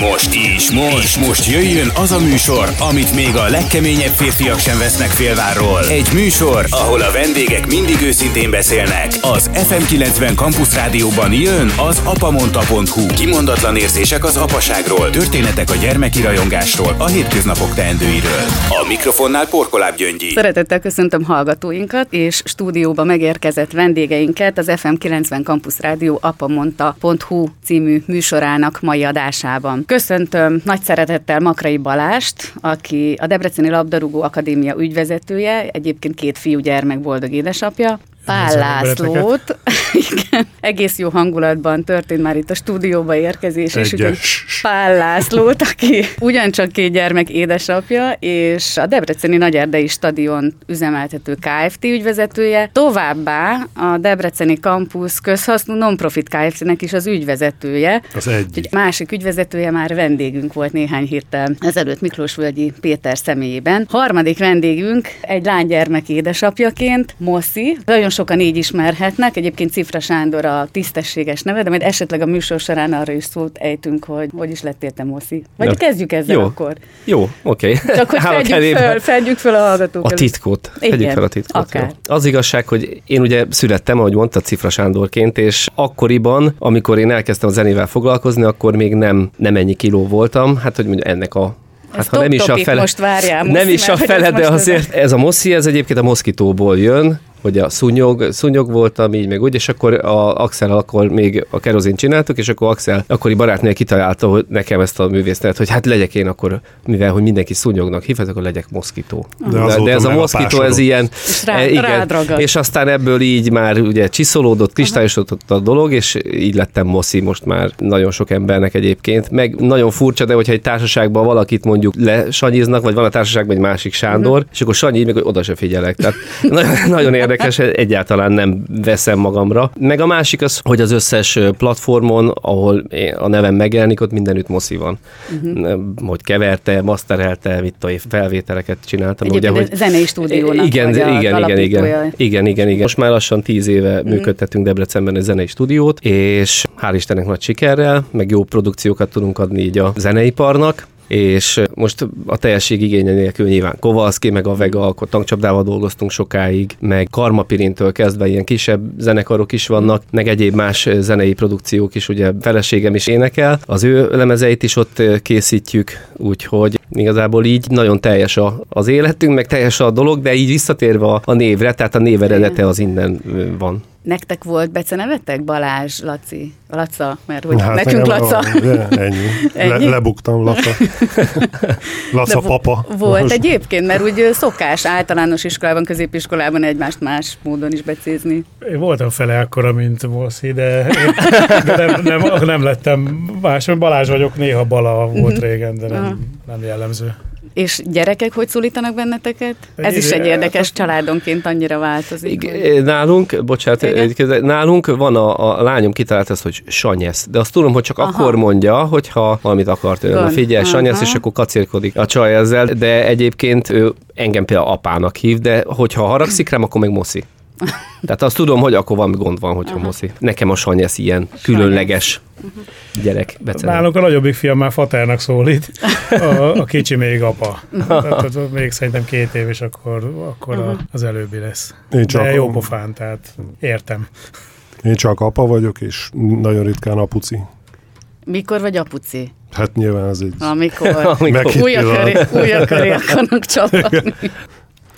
Most, és most, és most jöjjön az a műsor, amit még a legkeményebb férfiak sem vesznek félvárról. Egy műsor, ahol a vendégek mindig őszintén beszélnek. Az FM90 Campus Rádióban jön az apamonta.hu. Kimondatlan érzések az apaságról, történetek a gyermeki rajongásról, a hétköznapok teendőiről. A mikrofonnál Porkoláb Gyöngyi. Szeretettel köszöntöm hallgatóinkat, és stúdióba megérkezett vendégeinket az FM90 Campus Rádió apamonta.hu című műsorának mai adásában. Köszöntöm nagy szeretettel Makrai Balást, aki a Debreceni Labdarúgó Akadémia ügyvezetője, egyébként két fiú gyermek boldog édesapja, Pál Lászlót. Igen, egész jó hangulatban történt már itt a stúdióba érkezés, és ugye Pál Lászlót, aki ugyancsak két gyermek édesapja, és a Debreceni Nagyerdei Stadion üzemeltető Kft. ügyvezetője, továbbá a Debreceni Campus közhasznú non-profit Kft.-nek is az ügyvezetője. Az egyik. Egy másik ügyvezetője már vendégünk volt néhány héttel ezelőtt Miklós Völgyi Péter személyében. Harmadik vendégünk egy lánygyermek édesapjaként, Moszi. Nagyon sokan így ismerhetnek. Egyébként Cifra Sándor a tisztességes neve, de majd esetleg a műsor során arra is szót ejtünk, hogy hogy is lettél te Moszi. Vagy ja. kezdjük ezzel Jó. akkor. Jó, oké. Csak hogy fedjük föl, fedjük föl a hallgatókat. A titkot. Igen, Fedjük fel a titkot. akár. jó. Az igazság, hogy én ugye születtem, ahogy mondta, Cifra Sándorként, és akkoriban, amikor én elkezdtem a zenével foglalkozni, akkor még nem, nem ennyi kiló voltam. Hát, hogy mondja, ennek a Ez Hát ha nem is a fele, most várjál, nem Moszi, is a fele, de azért ez a moszi, ez egyébként a moszkitóból jön, hogy a szúnyog, szúnyog voltam így, meg úgy, és akkor a Axel akkor még a kerozin csináltuk, és akkor Axel akkori barátnője kitalálta hogy nekem ezt a művészet, hogy hát legyek én akkor, mivel hogy mindenki szúnyognak hív, akkor legyek moszkító. De De, de ez a moszkító, ez ilyen, És rá- e, ragad. és aztán ebből így már ugye csiszolódott, kristályosodott a dolog, és így lettem moszi most már nagyon sok embernek egyébként. Meg nagyon furcsa, de hogyha egy társaságban valakit mondjuk lesanyiznak, vagy van a társaságban egy másik Sándor, és akkor Sanyi meg, hogy oda se figyelek. Tehát nagyon, nagyon érdekes, egyáltalán nem veszem magamra. Meg a másik az, hogy az összes platformon, ahol a nevem megjelenik, ott mindenütt moszi van. Uh-huh. Hogy keverte, masterelte, mit én, felvételeket csináltam. Egyébként ugye, hogy a zenei stúdiónak igen, a igen, igen, igen, igen, igen, igen. Most már lassan tíz éve Mhm. működtetünk Debrecenben egy zenei stúdiót, és hál' Istennek nagy sikerrel, meg jó produkciókat tudunk adni így a zeneiparnak, és most a teljesség igénye nélkül nyilván Kovalszki, meg a Vega, akkor tankcsapdával dolgoztunk sokáig, meg Karmapirintől kezdve ilyen kisebb zenekarok is vannak, meg egyéb más zenei produkciók is, ugye feleségem is énekel, az ő lemezeit is ott készítjük, úgyhogy igazából így nagyon teljes a, az életünk, meg teljes a dolog, de így visszatérve a, a névre, tehát a név eredete az innen van. Nektek volt becenevetek? Balázs, Laci, Laca, mert hogy Hát nekünk Laca. van, de ennyi. Ennyi? Le, lebuktam, Laca. Laca vo- papa. Volt Most- egyébként, mert úgy szokás általános iskolában, középiskolában egymást más módon is becézni. Én voltam fele akkora, mint Moszi, de, de nem, nem, nem lettem más. Balázs vagyok, néha Bala volt régen, de nem, nem jellemző. És gyerekek hogy szólítanak benneteket? Ez is egy érdekes családonként annyira változik. hogy- Igen, nálunk, bocsánat, Igen. nálunk van a, a lányom kitalált ezt, hogy Sanyesz, de azt tudom, hogy csak Aha. akkor mondja, hogyha valamit akart ő. Na figyelj, Sanyesz, és akkor kacérkodik a csaj ezzel, de egyébként ő engem például apának hív, de hogyha haragszik rám, akkor meg Moszi. Tehát azt tudom, hogy akkor valami gond van, hogyha Moszi. Nekem a Sanyesz ilyen különleges gyerek. Becene. Nálunk a nagyobbik fiam már faternak szólít, a, a kicsi még apa. Tehát még szerintem két év, és akkor, akkor a, az előbbi lesz. Én csak, De jó pofán, tehát értem. én csak apa vagyok, és nagyon ritkán apuci. Mikor vagy apuci? Hát nyilván ez egy Amikor Amikor- újra köré, újra köré akarnak csapatni.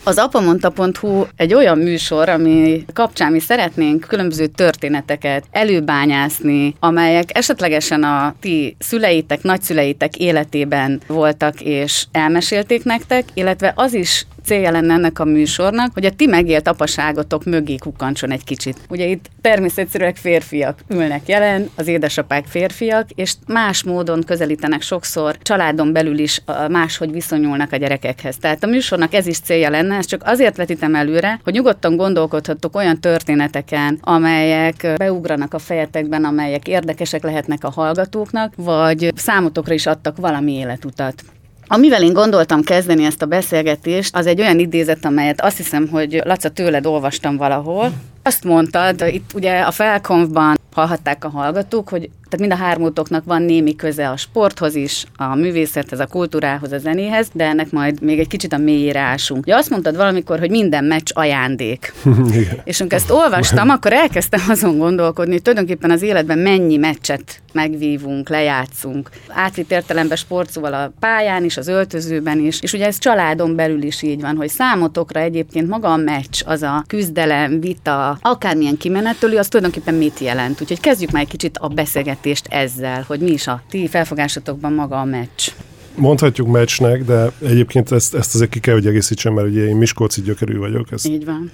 Az apamonta.hu egy olyan műsor, ami kapcsán mi szeretnénk különböző történeteket előbányászni, amelyek esetlegesen a ti szüleitek, nagyszüleitek életében voltak és elmesélték nektek, illetve az is célja lenne ennek a műsornak, hogy a ti megélt apaságotok mögé kukkancson egy kicsit. Ugye itt természetszerűleg férfiak ülnek jelen, az édesapák férfiak, és más módon közelítenek sokszor családon belül is máshogy viszonyulnak a gyerekekhez. Tehát a műsornak ez is célja lenne, ezt csak azért vetítem előre, hogy nyugodtan gondolkodhattok olyan történeteken, amelyek beugranak a fejetekben, amelyek érdekesek lehetnek a hallgatóknak, vagy számotokra is adtak valami életutat. Amivel én gondoltam kezdeni ezt a beszélgetést, az egy olyan idézet, amelyet azt hiszem, hogy Laca tőled olvastam valahol. Azt mondtad, itt ugye a felkonfban hallhatták a hallgatók, hogy tehát mind a hármótoknak van némi köze a sporthoz is, a művészethez, a kultúrához, a zenéhez, de ennek majd még egy kicsit a mélyére ásunk. Ugye azt mondtad valamikor, hogy minden meccs ajándék. És amikor ezt olvastam, akkor elkezdtem azon gondolkodni, hogy tulajdonképpen az életben mennyi meccset megvívunk, lejátszunk. Átvitt értelemben sportszóval a pályán is, az öltözőben is, és ugye ez családon belül is így van, hogy számotokra egyébként maga a meccs, az a küzdelem, vita, akármilyen kimenetölő, az tulajdonképpen mit jelent. Úgyhogy kezdjük már egy kicsit a beszélgetést ezzel, hogy mi is a ti felfogásotokban maga a meccs. Mondhatjuk meccsnek, de egyébként ezt, ezt azért ki kell, hogy egészítsem, mert ugye én Miskolci gyökerű vagyok. Ezt Így van.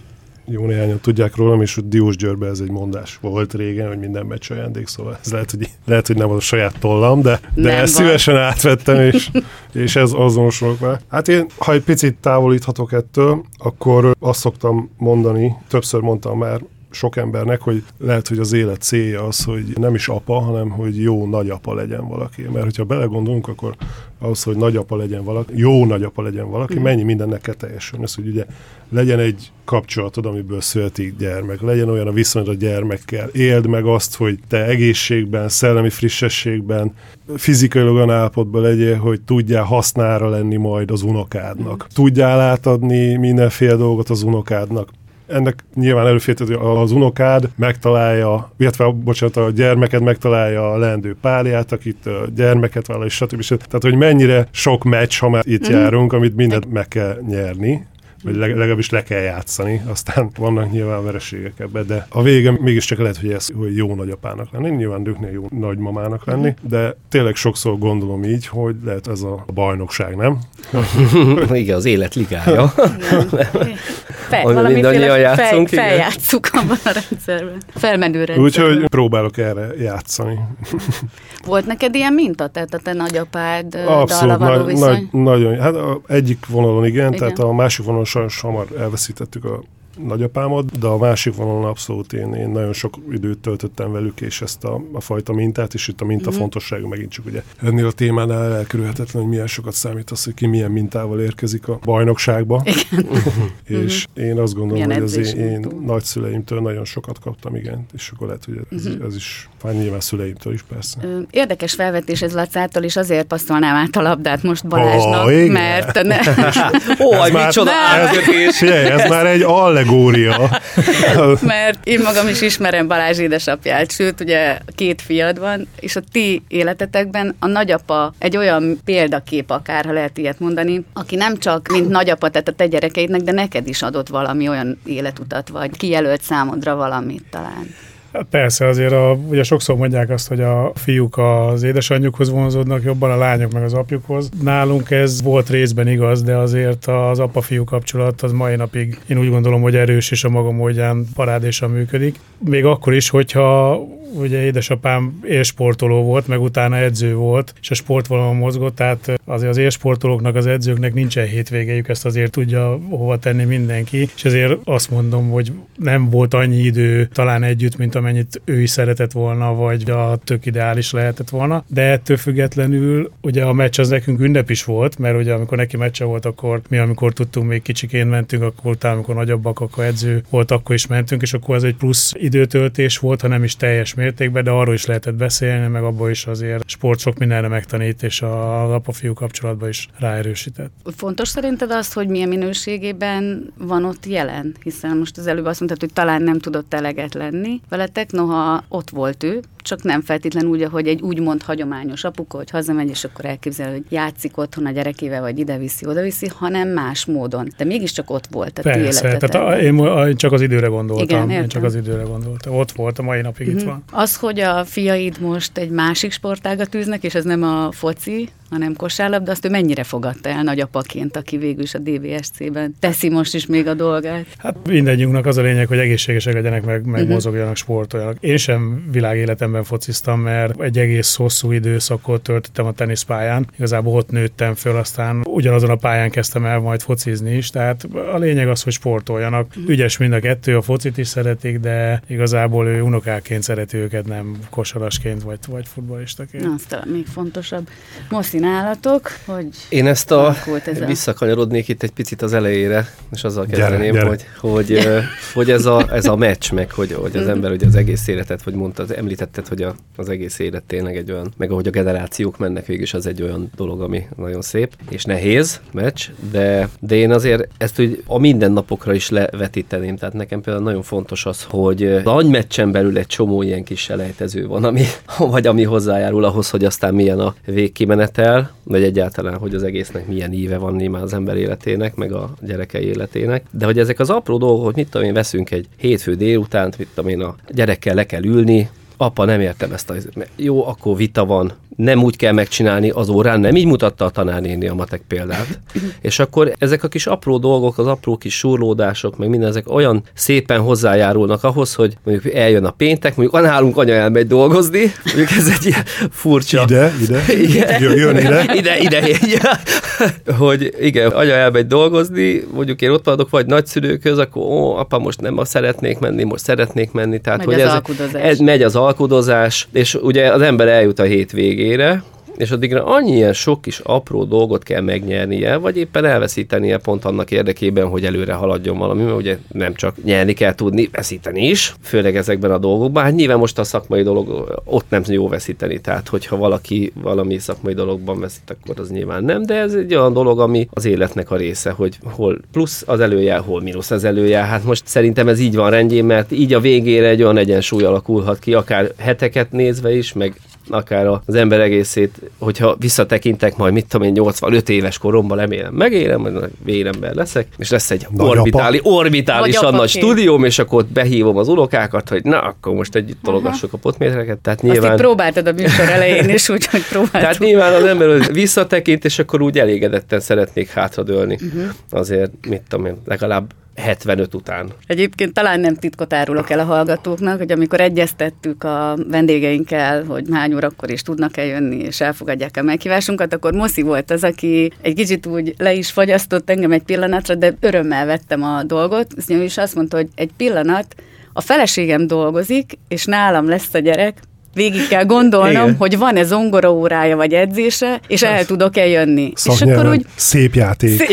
Jó néhányan tudják rólam, és Diós Györbe ez egy mondás volt régen, hogy minden meccs ajándék, szóval ez lehet, hogy, lehet, hogy nem az a saját tollam, de, de Nem ezt van. szívesen átvettem, és, és ez azonosulok vele. Hát én, ha egy picit távolíthatok ettől, akkor azt szoktam mondani, többször mondtam már, sok embernek, hogy lehet, hogy az élet célja az, hogy nem is apa, hanem hogy jó nagyapa legyen valaki. Mert hogyha belegondolunk, akkor ahhoz, hogy nagyapa legyen valaki, jó nagyapa legyen valaki, mennyi mindennek kell teljesülni. Ez, hogy ugye legyen egy kapcsolatod, amiből születik gyermek, legyen olyan a viszonyod a gyermekkel, éld meg azt, hogy te egészségben, szellemi frissességben, fizikailag olyan állapotban legyél, hogy tudjál hasznára lenni majd az unokádnak. Tudjál átadni mindenféle dolgot az unokádnak ennek nyilván előféltető, hogy az unokád megtalálja, illetve bocsánat, a gyermeked megtalálja a leendő párját, akit gyermeket vállal, és stb. stb. Tehát, hogy mennyire sok meccs, ha már itt mm. járunk, amit mindent meg kell nyerni, vagy leg- legalábbis le kell játszani, aztán vannak nyilván vereségek ebbe, de a vége mégiscsak lehet, hogy ez hogy jó nagyapának lenni, nyilván nőknél jó nagymamának lenni, de tényleg sokszor gondolom így, hogy lehet ez a bajnokság, nem? Igen, az élet ligája. Fel, valamiféle játszunk, igen. feljátszuk abban a rendszerben. Felmenő rendszerben. Úgyhogy próbálok erre játszani. Volt neked ilyen minta? Tehát a te nagyapád Abszolút, való nagy, viszony? nagy, nagyon. Hát a egyik vonalon igen, igen, Igen. tehát a másik vonalon sajnos hamar elveszítettük a nagyapámat, de a másik vonalon abszolút én, én nagyon sok időt töltöttem velük, és ezt a, a fajta mintát, és itt a minta mm-hmm. fontossága megint csak ugye ennél a témánál elkerülhetetlen, hogy milyen sokat számít az, hogy ki milyen mintával érkezik a bajnokságba. Igen. és én azt gondolom, Milyen hogy az én, én nagyszüleimtől nagyon sokat kaptam, igen, és akkor lehet, hogy ez, Mhm. ez is, hát nyilván szüleimtől is persze. Érdekes felvetés ez Lacától, és azért passzolnám át a labdát most Balázsnak, igen. mert ne, Ó, már- micsoda. Figyelj, ez már egy allegória. mert én magam is ismerem Balázs édesapját, sőt, ugye két fiad van, és a ti életetekben a nagyapa egy olyan példakép akár, ha lehet ilyet mondani, aki nem csak mint nagyapa tett a te gyerekeidnek, de neked is adott valami olyan életutat, vagy kijelölt számodra valamit talán. Persze, azért a, ugye sokszor mondják azt, hogy a fiúk az édesanyjukhoz vonzódnak jobban, a lányok meg az apjukhoz. Nálunk ez volt részben igaz, de azért az apa-fiú kapcsolat az mai napig én úgy gondolom, hogy erős és a maga módján parádésan működik. Még akkor is, hogyha ugye édesapám élsportoló volt, meg utána edző volt, és a sportvonalon mozgott, tehát azért az élsportolóknak, az edzőknek nincsen hétvégéjük, ezt azért tudja hova tenni mindenki, és ezért azt mondom, hogy nem volt annyi idő talán együtt, mint amennyit ő is szeretett volna, vagy a tök ideális lehetett volna, de ettől függetlenül ugye a meccs az nekünk ünnep is volt, mert ugye amikor neki meccse volt, akkor mi amikor tudtunk még kicsikén mentünk, akkor utána, amikor nagyobbak, akkor edző volt, akkor is mentünk, és akkor ez egy plusz időtöltés volt, ha nem is teljes mértékben, de arról is lehetett beszélni, meg abból is azért sport sok mindenre megtanít, és az apa-fiú kapcsolatban is ráerősített. Fontos szerinted az, hogy milyen minőségében van ott jelen? Hiszen most az előbb azt mondtad, hogy talán nem tudott eleget lenni veletek, noha ott volt ő, csak nem feltétlenül úgy, ahogy egy úgymond hagyományos apuka, hogy hazamegy, és akkor elképzel, hogy játszik otthon a gyerekével, vagy ide-viszi, oda-viszi, hanem más módon. De mégiscsak ott volt a ti Persze, életetekben. tehát a, én, mo- én csak az időre gondoltam. Igen, én csak az időre gondoltam. Ott volt, a mai napig itt van. Az, hogy a fiaid most egy másik sportágat űznek, és ez nem a foci, hanem kosárlabda, azt ő mennyire fogadta el nagyapaként, aki végül is a DVSC-ben teszi most is még a dolgát? Hát mindegyünknek az a lényeg, hogy egészségesek legyenek, meg, meg uh-huh. mozogjanak, sportoljanak. Én sem világéletemben fociztam, mert egy egész hosszú időszakot töltöttem a teniszpályán. Igazából ott nőttem föl, aztán ugyanazon a pályán kezdtem el majd focizni is. Tehát a lényeg az, hogy sportoljanak. Ügyes mind a kettő, a focit is szeretik, de igazából ő unokáként szereti őket, nem kosarasként vagy, vagy futballistaként. Na, az talán még fontosabb. Most teszi nálatok, hogy Én ezt a, ez a... visszakanyarodnék itt egy picit az elejére, és azzal kezdeném, gyere. hogy, hogy, hogy ez, a, ez a meccs, meg hogy, hogy az Mhm. ember ugye az egész életet, vagy mondtad, említetted, hogy a, az egész élet tényleg egy olyan, meg ahogy a generációk mennek végül is az egy olyan dolog, ami nagyon szép, és nehéz meccs, de, de én azért ezt úgy a mindennapokra is levetíteném, tehát nekem például nagyon fontos az, hogy a nagy meccsen belül egy csomó ilyen kis selejtező van, ami, vagy ami hozzájárul ahhoz, hogy aztán milyen a végkimenetel, vagy egyáltalán, hogy az egésznek milyen íve van nyilván az ember életének, meg a gyerekei életének. De hogy ezek az apró dolgok, hogy mit tudom én, veszünk egy hétfő délutánt, mit tudom én, a gyerekkel le kell ülni, apa, nem értem ezt a... Jó, akkor vita van, nem úgy kell megcsinálni az órán, nem így mutatta a tanárnéni a matek példát. És akkor ezek a kis apró dolgok, az apró kis surlódások, meg minden ezek olyan szépen hozzájárulnak ahhoz, hogy mondjuk eljön a péntek, mondjuk nálunk anya elmegy dolgozni, mondjuk ez egy ilyen furcsa... Ide, ide, Igen. jön, jön ide. ide, ide, ide. hogy igen, anya elmegy dolgozni, mondjuk én ott vagyok, vagy nagyszülőköz, akkor ó, apa, most nem a szeretnék menni, most szeretnék menni. Tehát, Megy hogy az ez, alkudozás. ez megy az alkudozás, és ugye az ember eljut a hétvégére, és addigra annyi ilyen sok kis apró dolgot kell megnyernie, vagy éppen elveszítenie pont annak érdekében, hogy előre haladjon valami, mert ugye nem csak nyerni kell tudni, veszíteni is, főleg ezekben a dolgokban. Hát nyilván most a szakmai dolog, ott nem jó veszíteni, tehát hogyha valaki valami szakmai dologban veszít, akkor az nyilván nem, de ez egy olyan dolog, ami az életnek a része, hogy hol plusz az előjel, hol mínusz az előjel. Hát most szerintem ez így van rendjén, mert így a végére egy olyan egyensúly alakulhat ki, akár heteket nézve is, meg akár az ember egészét, hogyha visszatekintek majd, mit tudom én, 85 éves koromban remélem megérem, majd nagy vérember leszek, és lesz egy Nagyapa. orbitáli, orbitálisan nagy Nagyapaként. stúdióm, és akkor ott behívom az unokákat, hogy na, akkor most együtt tologassuk a potmétereket. Tehát Azt nyilván... itt próbáltad a műsor elején is, úgyhogy próbáltad. Tehát nyilván az ember hogy visszatekint, és akkor úgy elégedetten szeretnék hátradőlni. Uh-huh. Azért, mit tudom én, legalább 75 után. Egyébként talán nem titkot árulok el a hallgatóknak, hogy amikor egyeztettük a vendégeinkkel, hogy hány órakor is tudnak-e jönni, és elfogadják a meghívásunkat, akkor Moszi volt az, aki egy kicsit úgy le is fagyasztott engem egy pillanatra, de örömmel vettem a dolgot, és azt mondta, hogy egy pillanat, a feleségem dolgozik, és nálam lesz a gyerek, végig kell gondolnom, Igen. hogy van-e zongora órája vagy edzése, és el tudok-e jönni. És Szaknyelven, akkor úgy szép játék.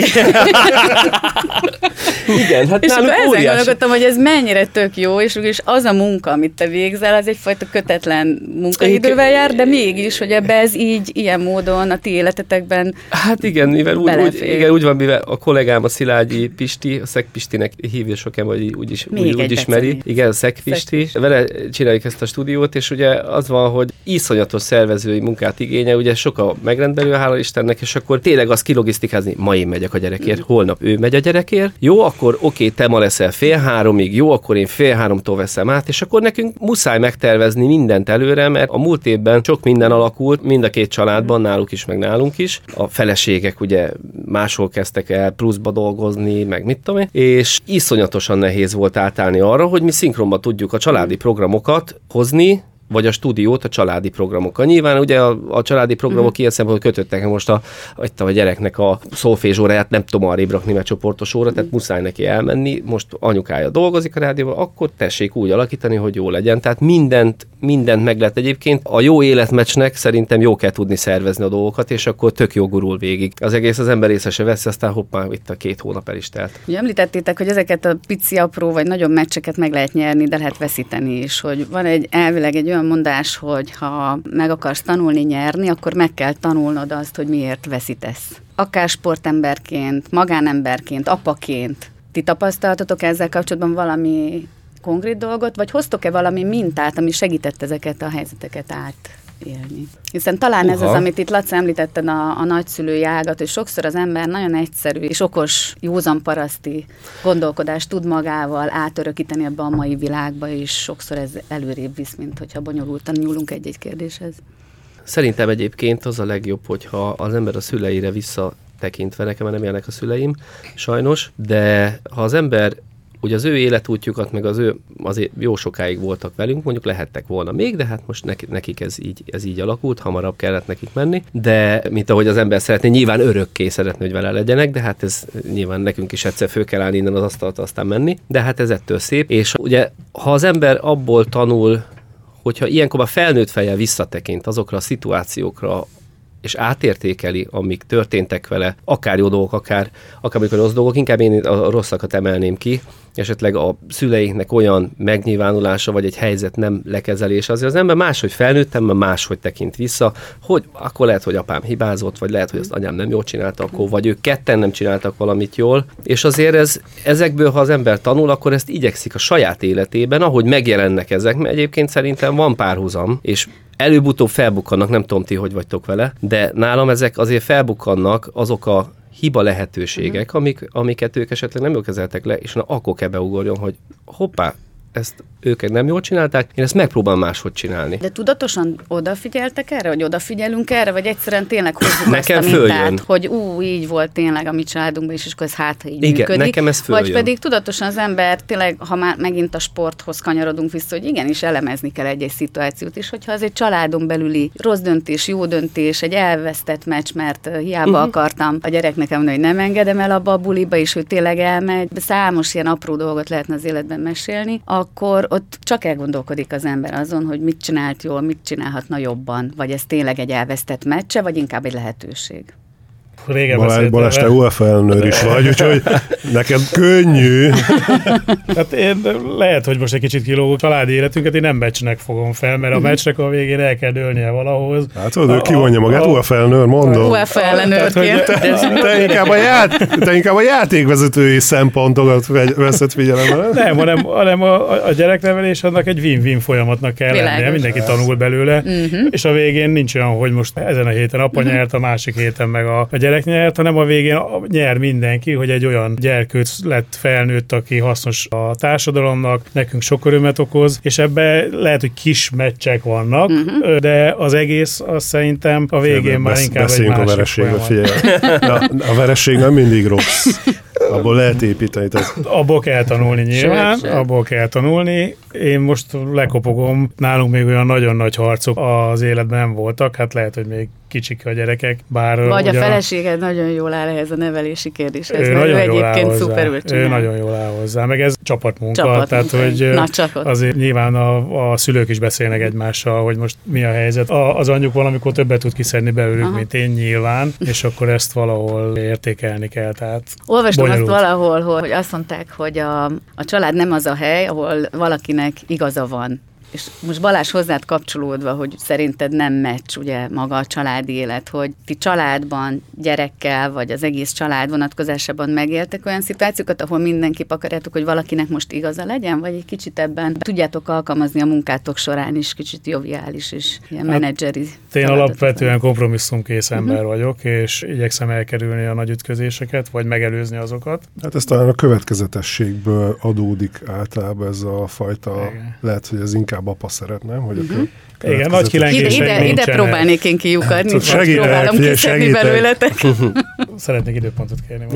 Igen, hát És akkor ezen óriási. gondolkodtam, hogy ez mennyire tök jó, és úgyis az a munka, amit te végzel, az egyfajta kötetlen munkaidővel jár, de mégis, hogy ebbe ez így, ilyen módon a ti életetekben Hát igen, mivel úgy, úgy, igen, úgy van, mivel a kollégám a Szilágyi Pisti, a Szek Pistinek hívja sokan, vagy úgy, is, Még úgy, úgy ismeri. Igen, a Szek Pisti. Vele csináljuk ezt a stúdiót, és ugye az van, hogy iszonyatos szervezői munkát igénye, ugye sok a megrendelő, hála Istennek, és akkor tényleg az kilogisztikázni, ma én megyek a gyerekért, holnap ő megy a gyerekért, jó, akkor oké, te ma leszel fél háromig, jó, akkor én fél háromtól veszem át, és akkor nekünk muszáj megtervezni mindent előre, mert a múlt évben sok minden alakult, mind a két családban, náluk is, meg nálunk is. A feleségek ugye máshol kezdtek el pluszba dolgozni, meg mit tudom én, és iszonyatosan nehéz volt átállni arra, hogy mi szinkronba tudjuk a családi programokat hozni, vagy a stúdiót a családi programokkal. Nyilván ugye a, a családi programok mm. ilyen szempontból kötöttek most a, a, a gyereknek a szolfés óráját nem tudom arrébb rakni, mert csoportos óra, tehát muszáj neki elmenni. Most anyukája dolgozik a rádióban, akkor tessék úgy alakítani, hogy jó legyen. Tehát mindent, mindent meg lehet egyébként. A jó életmecsnek szerintem jó kell tudni szervezni a dolgokat, és akkor tök jó gurul végig. Az egész az ember észre se veszi, aztán hoppá, itt a két hónap el is telt. Ugye említettétek, hogy ezeket a pici, apró vagy nagyobb meccseket meg lehet nyerni, de lehet veszíteni is. Hogy van egy elvileg egy olyan mondás, hogy ha meg akarsz tanulni nyerni, akkor meg kell tanulnod azt, hogy miért veszítesz. Akár sportemberként, magánemberként, apaként. Ti tapasztaltatok ezzel kapcsolatban valami konkrét dolgot, vagy hoztok-e valami mintát, ami segített ezeket a helyzeteket át? Élni. Hiszen talán uh-ha. ez az, amit itt Laci említetted, a, a nagyszülői ágat, hogy sokszor az ember nagyon egyszerű és okos, józan paraszti gondolkodást tud magával átörökíteni ebbe a mai világba, és sokszor ez előrébb visz, mint hogyha bonyolultan nyúlunk egy-egy kérdéshez. Szerintem egyébként az a legjobb, hogyha az ember a szüleire visszatekintve, nekem már nem élnek a szüleim, sajnos, de ha az ember ugye az ő életútjukat, meg az ő azért jó sokáig voltak velünk, mondjuk lehettek volna még, de hát most nekik ez így, ez így alakult, hamarabb kellett nekik menni, de mint ahogy az ember szeretné, nyilván örökké szeretné, hogy vele legyenek, de hát ez nyilván nekünk is egyszer fő kell állni innen az asztalt, aztán menni, de hát ez ettől szép, és ugye ha az ember abból tanul, hogyha ilyenkor a felnőtt fejjel visszatekint azokra a szituációkra, és átértékeli, amik történtek vele, akár jó dolgok, akár, akár amikor rossz dolgok, inkább én a rosszakat emelném ki, esetleg a szüleiknek olyan megnyilvánulása, vagy egy helyzet nem lekezelése, azért az ember máshogy felnőttem, mert máshogy tekint vissza, hogy akkor lehet, hogy apám hibázott, vagy lehet, hogy azt anyám nem jól csinálta, akkor, vagy ők ketten nem csináltak valamit jól, és azért ez, ezekből, ha az ember tanul, akkor ezt igyekszik a saját életében, ahogy megjelennek ezek, mert egyébként szerintem van párhuzam, és előbb-utóbb felbukkannak, nem tudom ti, hogy vagytok vele, de nálam ezek azért felbukkannak azok a hiba lehetőségek, uh-huh. amik, amiket ők esetleg nem kezeltek le, és na, akkor kell beugorjon, hogy hoppá, ezt ők nem jól csinálták, én ezt megpróbálom máshogy csinálni. De tudatosan odafigyeltek erre, vagy odafigyelünk erre, vagy egyszerűen tényleg hozzuk nekem azt a mintát, hogy ú, így volt tényleg a mi családunkban is, és akkor ez hát, így igen, működik. nekem ez följön. Vagy pedig tudatosan az ember tényleg, ha már megint a sporthoz kanyarodunk vissza, hogy igenis elemezni kell egy-egy szituációt is, hogyha az egy családon belüli rossz döntés, jó döntés, egy elvesztett meccs, mert hiába uh-huh. akartam a gyereknek mondani, hogy nem engedem el abba a buliba, és hogy tényleg elmegy. Számos ilyen apró dolgot lehetne az életben mesélni, akkor ott csak elgondolkodik az ember azon, hogy mit csinált jól, mit csinálhatna jobban, vagy ez tényleg egy elvesztett meccse, vagy inkább egy lehetőség. Régen Balázs, Balázs, te UEFA elnőr is vagy, úgyhogy neked könnyű. Hát én lehet, hogy most egy kicsit kilógok családi életünket, én nem meccsnek fogom fel, mert a Mhm. meccsnek a végén el kell dőlnie valahoz. Hát tudod, ő kivonja magát, UEFA elnőr, mondom. UEFA ellenőrként. Te inkább, a ját, te inkább a játékvezetői szempontokat veszed figyelembe. Nem, hanem, hanem a, a gyereknevelés annak egy win-win folyamatnak kell Világos. lennie, mindenki tanul belőle, uh-huh. és a végén nincs olyan, hogy most ezen a héten apa uh-huh. nyert, a másik héten meg a, a gyerek nyert, hanem a végén nyer mindenki, hogy egy olyan gyerkőc lett felnőtt, aki hasznos a társadalomnak, nekünk sok örömet okoz, és ebbe lehet, hogy kis meccsek vannak, uh-huh. de az egész az szerintem a végén már Besz- inkább egy a folyamat. figyelj. Na, a vereség nem mindig rossz. Abból lehet építeni. Tehát Abból kell tanulni nyilván, Sőt, sőt. abból kell tanulni. Én most lekopogom, nálunk még olyan nagyon nagy harcok az életben nem voltak, hát lehet, hogy még kicsik a gyerekek, bár Vagy a ugye feleséged nagyon jól áll ehhez a nevelési kérdéshez, ő mert ő nagyon jól áll egyébként szuperül Ő nagyon jól áll hozzá, meg ez csapatmunka, Csapatmunka. tehát hogy Na, azért nyilván a, a szülők is beszélnek egymással, hogy most mi a helyzet. A, az anyjuk valamikor többet tud kiszedni belőlük, Aha. mint én nyilván, és akkor ezt valahol értékelni kell. Tehát Olvastam azt bonyolult. valahol, hogy, hogy azt mondták, hogy a, a család nem az a hely, ahol valakinek igaza van. És most Balázs hozzád kapcsolódva, hogy szerinted nem meccs ugye maga a családi élet, hogy ti családban, gyerekkel, vagy az egész család vonatkozásában megéltek olyan szituációkat, ahol mindenképp akarjátok, hogy valakinek most igaza legyen, vagy egy kicsit ebben tudjátok alkalmazni a munkátok során is, kicsit joviális és ilyen Hát, menedzseri Én feladatokat. alapvetően kompromisszumkész Mhm. ember vagyok, és igyekszem elkerülni a nagy ütközéseket, vagy megelőzni azokat. Hát ez talán a következetességből adódik általában ez a fajta, Igen. lehet, hogy ez inkább apa szeret, nem? Hogy akkor Igen, nagy Ide, kilengések ide, ide nincsenek. próbálnék én kiukadni, Hát, segítek, próbálom figyelj, kiszedni segítek. belőletek. Szeretnék időpontot kérni.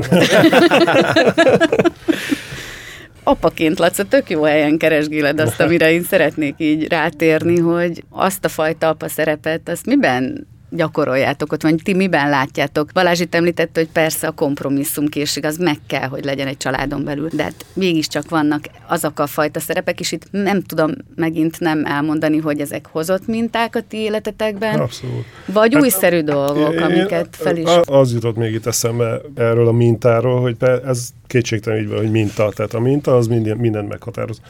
Apaként, Laca, tök jó helyen keresgéled azt, amire én szeretnék így rátérni, hogy azt a fajta apa szerepet, azt miben gyakoroljátok ott, vagy ti miben látjátok? Balázs itt említette, hogy persze a kompromisszumkészség az meg kell, hogy legyen egy családon belül, de hát mégiscsak vannak azok a fajta szerepek, és itt nem tudom megint nem elmondani, hogy ezek hozott minták a ti életetekben, Abszolút. vagy Hát, újszerű dolgok, Én- amiket fel is... Az jutott még itt eszembe erről a mintáról, hogy ez kétségtelen így van, hogy minta. Tehát a minta az minden, mindent meghatároz.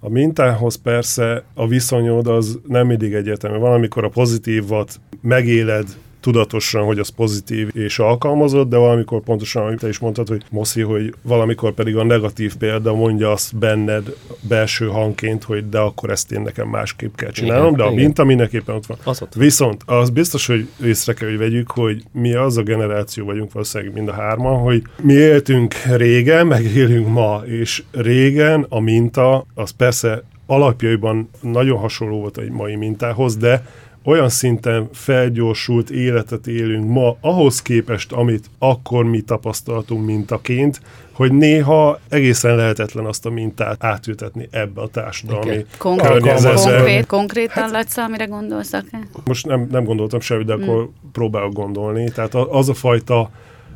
A mintához persze a viszonyod az nem mindig egyértelmű. Van, amikor a pozitívat megéled tudatosan, hogy az pozitív és alkalmazott, de valamikor pontosan, amit te is mondtad, hogy Moszi, hogy valamikor pedig a negatív példa mondja azt benned belső hangként, hogy de akkor ezt én nekem másképp kell csinálnom, Igen, de a igen. minta mindenképpen ott van. Az ott. Viszont az biztos, hogy észre kell, hogy vegyük, hogy mi az a generáció vagyunk valószínűleg mind a hárman, hogy mi éltünk régen, meg élünk ma, és régen a minta, az persze alapjaiban nagyon hasonló volt egy mai mintához, de olyan szinten felgyorsult életet élünk ma, ahhoz képest, amit akkor mi tapasztaltunk mintaként, hogy néha egészen lehetetlen azt a mintát átültetni ebbe a társadalmi. Konkrét, környezetbe. konkrét, konkrétan, Laca, amire gondolsz akár? most nem, nem gondoltam semmi, de akkor próbálok gondolni. Tehát az a fajta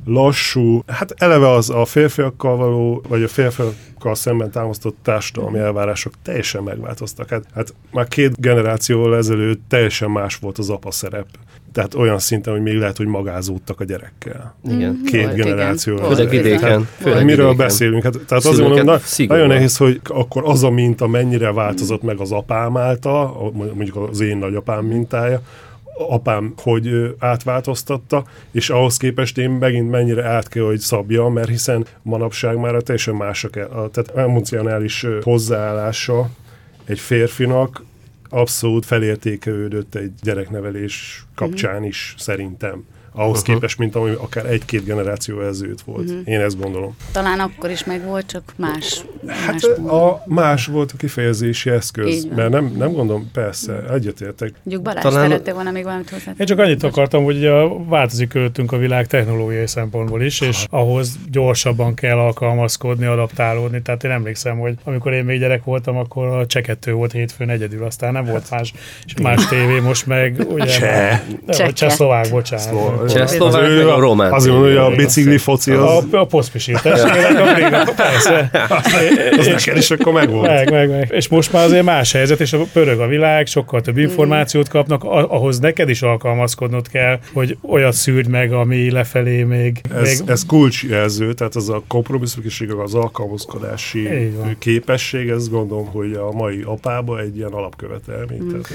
lassú, hát eleve az a férfiakkal való, vagy a férfiakkal szemben támasztott társadalmi elvárások teljesen megváltoztak. Hát, hát már két generációval ezelőtt teljesen más volt az apa szerep. tehát olyan szinten, hogy még lehet, hogy magázódtak a gyerekkel. Igen. Két Volt, generáció. igen. Főleg Volt. vidéken. Tehát, Főleg Hát miről vidéken. beszélünk? Hát, tehát azért Szülőket mondom, na, nagyon nehéz, hogy akkor az a minta mennyire változott meg az apám által, mondjuk az én nagyapám mintája, apám hogy átváltoztatta, és ahhoz képest én megint mennyire át kell, hogy szabjam, mert hiszen manapság már a teljesen mások, a, tehát emocionális hozzáállása egy férfinak abszolút felértékelődött egy gyereknevelés kapcsán is szerintem. Ahhoz uh-huh. képest, mint ami akár egy-két generáció ezelőtt volt. Uh-huh. Én ezt gondolom. Talán akkor is meg volt, csak más. Hát más a más volt a kifejezési eszköz, Így van. mert nem, nem gondolom, persze, egyetértek. Mondjuk Balázs, Talán- szerettél volna még valamit hozzá? Én csak annyit akartam, hogy ugye változik körülöttünk a világ technológiai szempontból is, és ahhoz gyorsabban kell alkalmazkodni, adaptálódni. Tehát én emlékszem, hogy amikor én még gyerek voltam, akkor a csekettő volt hétfőn egyedül, aztán nem volt más, és más tévé, most meg ugye... Cseh. Csehszlovák, bocsánat. Csehszlovák, meg a a- román. Azért mondom, hogy a bicikli foci az, A, a briga, persze. az neked is akkor megvolt. Meg, meg, meg. És most már azért más helyzet, és a pörög a világ, sokkal több információt kapnak, ahhoz neked is alkalmazkodnod kell, hogy olyat szűrd meg, ami lefelé még... Ez, még ez kulcsjelző, tehát az a kompromisszumkészség, az alkalmazkodási képesség, ezt gondolom, hogy a mai apába egy ilyen alapkövetelmény. Tehát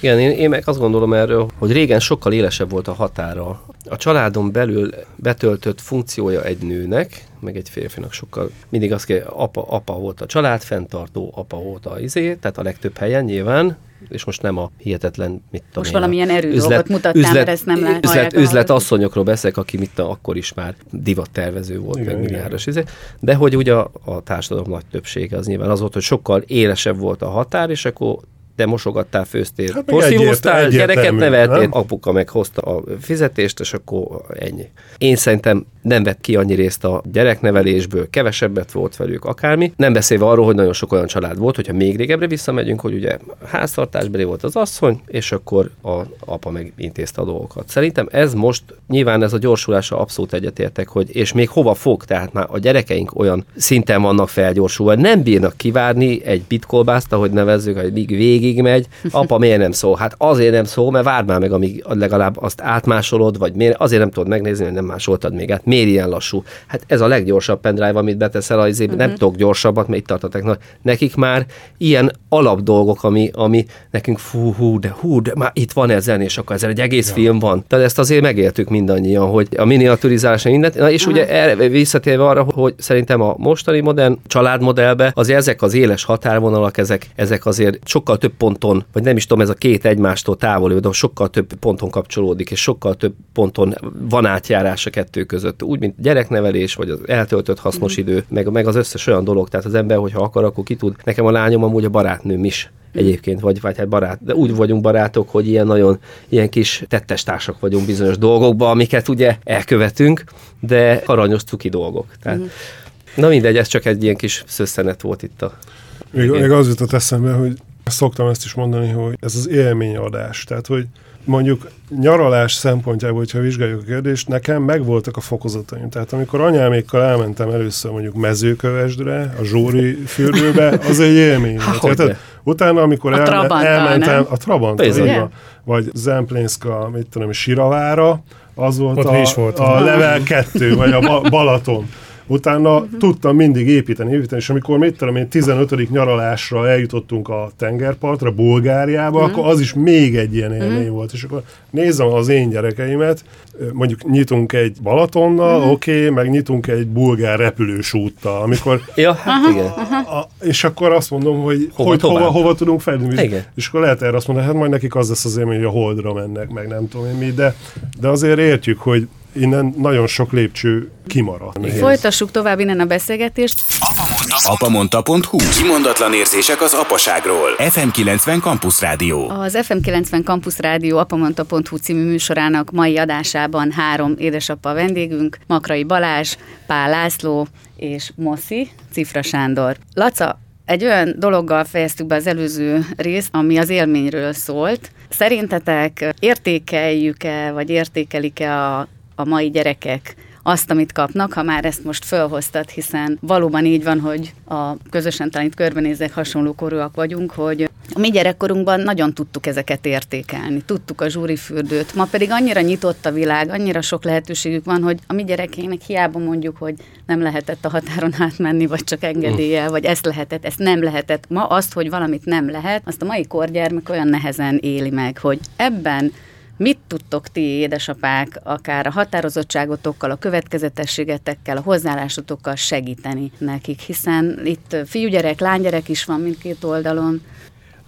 Igen, én, én meg azt gondolom erről, hogy régen sokkal élesebb volt a határa. A családon belül betöltött funkciója egy nőnek, meg egy férfinak sokkal, mindig azt kell, apa, apa volt a család, fenntartó apa volt a izé, tehát a legtöbb helyen nyilván, és most nem a hihetetlen, mit tudom Most én, a valamilyen erő dolgot mutattál, mert ezt nem lát- üzlet, a üzlet asszonyokról beszélek, aki mit akkor is már divattervező volt, Igen, meg milliárdos izé. De hogy ugye a, a társadalom nagy többsége az nyilván az volt, hogy sokkal élesebb volt a határ, és akkor te mosogattál, főztél, Hát porszívóztál, gyereket nem? neveltél, apuka meg hozta a fizetést, és akkor ennyi. Én szerintem nem vett ki annyi részt a gyereknevelésből, kevesebbet volt velük akármi. Nem beszélve arról, hogy nagyon sok olyan család volt, hogyha még régebbre visszamegyünk, hogy ugye háztartásbeli volt az asszony, és akkor a apa meg intézte a dolgokat. Szerintem ez most nyilván ez a gyorsulása abszolút egyetértek, hogy és még hova fog, tehát már a gyerekeink olyan szinten vannak felgyorsulva, nem bírnak kivárni egy bitkolbászt, ahogy nevezzük, hogy míg végig megy, apa miért nem szól? Hát azért nem szól, mert várd már meg, amíg legalább azt átmásolod, vagy miért, azért nem tudod megnézni, hogy nem másoltad még át. Miért ilyen lassú? Hát ez a leggyorsabb pendrive, amit beteszel, az uh-huh. nem tudok gyorsabbat, mert itt tart a technológia. Nekik már ilyen alap dolgok, ami, ami nekünk fú, hú, de hú, de már itt van ezen, és akkor ezzel egy egész ja. film van. Tehát ezt azért megéltük mindannyian, hogy a miniaturizálás mindent, na és ugye erre visszatérve arra, hogy szerintem a mostani modern családmodellbe azért ezek az éles határvonalak, ezek, ezek azért sokkal több ponton, vagy nem is tudom, ez a két egymástól távol, de sokkal több ponton kapcsolódik, és sokkal több ponton van átjárás a kettő között. Úgy, mint gyereknevelés, vagy az eltöltött hasznos idő, meg, meg az összes olyan dolog. Tehát az ember, hogyha akar, akkor ki tud. Nekem a lányom amúgy a barátnőm is egyébként, vagy, vagy hát barát, de úgy vagyunk barátok, hogy ilyen nagyon, ilyen kis tettestársak vagyunk bizonyos dolgokban, amiket ugye elkövetünk, de aranyos cuki dolgok. Tehát, mm. Na mindegy, ez csak egy ilyen kis szösszenet volt itt a... Még, még az jutott eszembe, hogy szoktam ezt is mondani, hogy ez az élményadás. Tehát, hogy mondjuk nyaralás szempontjából, hogyha vizsgáljuk a kérdést, nekem megvoltak a fokozataim. Tehát amikor anyámékkal elmentem először mondjuk mezőkövesdre, a Zsóri fürdőbe, az egy élmény. Há, volt. Tehát, utána, amikor A elme- elmentem, nem? a Trabant, vagy Zemplénszka, mit tudom, Siravára, az volt Ott a, is voltunk. a level 2, vagy a ba- Balaton. Utána uh-huh. tudtam mindig építeni, építeni, és amikor mit tudom én 15. nyaralásra eljutottunk a tengerpartra, Bulgáriába, uh-huh. akkor az is még egy ilyen élmény uh-huh. volt. És akkor nézem az én gyerekeimet, mondjuk nyitunk egy Balatonnal, uh-huh. oké, okay, meg nyitunk egy bulgár repülős úttal, amikor Ja, hát igen. a, és akkor azt mondom, hogy Hova hogy hova, hova tudunk fejlődni. Igen. És akkor lehet erre azt mondani, hát majd nekik az lesz az élmény, hogy a holdra mennek, meg nem tudom én mi, de, de azért értjük, hogy innen nagyon sok lépcső kimaradt. Folytassuk tovább innen a beszélgetést. apamonta.hu Kimondatlan érzések az apaságról. FM 90 Campus Rádió. Az FM 90 Campus Rádió apamonta.hu című műsorának mai adásában három édesapa vendégünk, Makrai Balázs, Pál László és Moszi, Cifra Sándor. Laca, egy olyan dologgal fejeztük be az előző részt, ami az élményről szólt. Szerintetek értékeljük-e, vagy értékelik-e a, a mai gyerekek azt, amit kapnak, ha már ezt most fölhoztad, hiszen valóban így van, hogy a közösen talán itt körbenézek hasonló korúak vagyunk, hogy A mi gyerekkorunkban nagyon tudtuk ezeket értékelni, tudtuk a zsúrifürdőt, ma pedig annyira nyitott a világ, annyira sok lehetőségük van, hogy a mi gyerekeinek hiába mondjuk, hogy nem lehetett a határon átmenni, vagy csak engedéllyel, vagy ezt lehetett, ezt nem lehetett. Ma azt, hogy valamit nem lehet, azt a mai korgyermek olyan nehezen éli meg, hogy ebben Mit tudtok ti, édesapák, akár a határozottságotokkal, a következetességetekkel, a hozzáállásotokkal segíteni nekik, hiszen itt fiúgyerek, lánygyerek is van mindkét oldalon.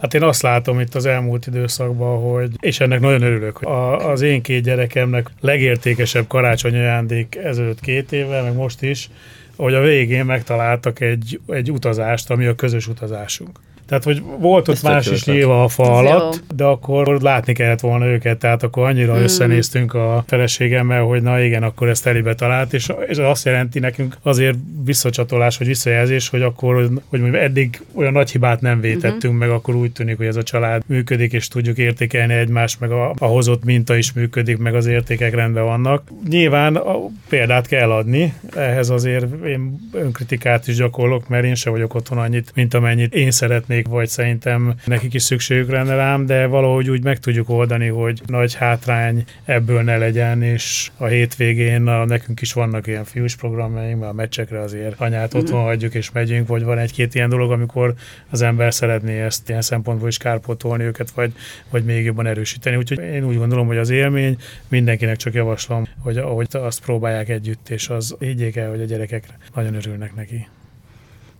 Hát én azt látom itt az elmúlt időszakban, hogy, és ennek nagyon örülök, hogy a, az én két gyerekemnek legértékesebb karácsony ajándék ezelőtt két évvel, meg most is, hogy a végén megtaláltak egy, egy utazást, ami a közös utazásunk. Tehát, hogy volt ott Ezt más is nyilva a fa alatt, de akkor látni kellett volna őket, tehát akkor annyira hmm. összenéztünk a feleségemmel, hogy na igen, akkor ezt elébe talált, és, és azt jelenti nekünk azért visszacsatolás, vagy visszajelzés, hogy akkor, hogy mondjuk eddig olyan nagy hibát nem vétettünk, uh-huh. meg akkor úgy tűnik, hogy ez a család működik, és tudjuk értékelni egymást, meg a, a hozott minta is működik, meg az értékek rendben vannak. Nyilván a példát kell adni, ehhez azért én önkritikát is gyakorlok, mert én sem vagyok otthon annyit, mint amennyit én szeretnék szeretnék, vagy szerintem nekik is szükségük lenne rám, de valahogy úgy meg tudjuk oldani, hogy nagy hátrány ebből ne legyen, és a hétvégén a, nekünk is vannak ilyen fiús programjaink, mert a meccsekre azért anyát mm-hmm. otthon hagyjuk és megyünk, vagy van egy-két ilyen dolog, amikor az ember szeretné ezt ilyen szempontból is kárpótolni őket, vagy, vagy még jobban erősíteni. Úgyhogy én úgy gondolom, hogy az élmény mindenkinek csak javaslom, hogy ahogy azt próbálják együtt, és az higgyék el, hogy a gyerekek nagyon örülnek neki.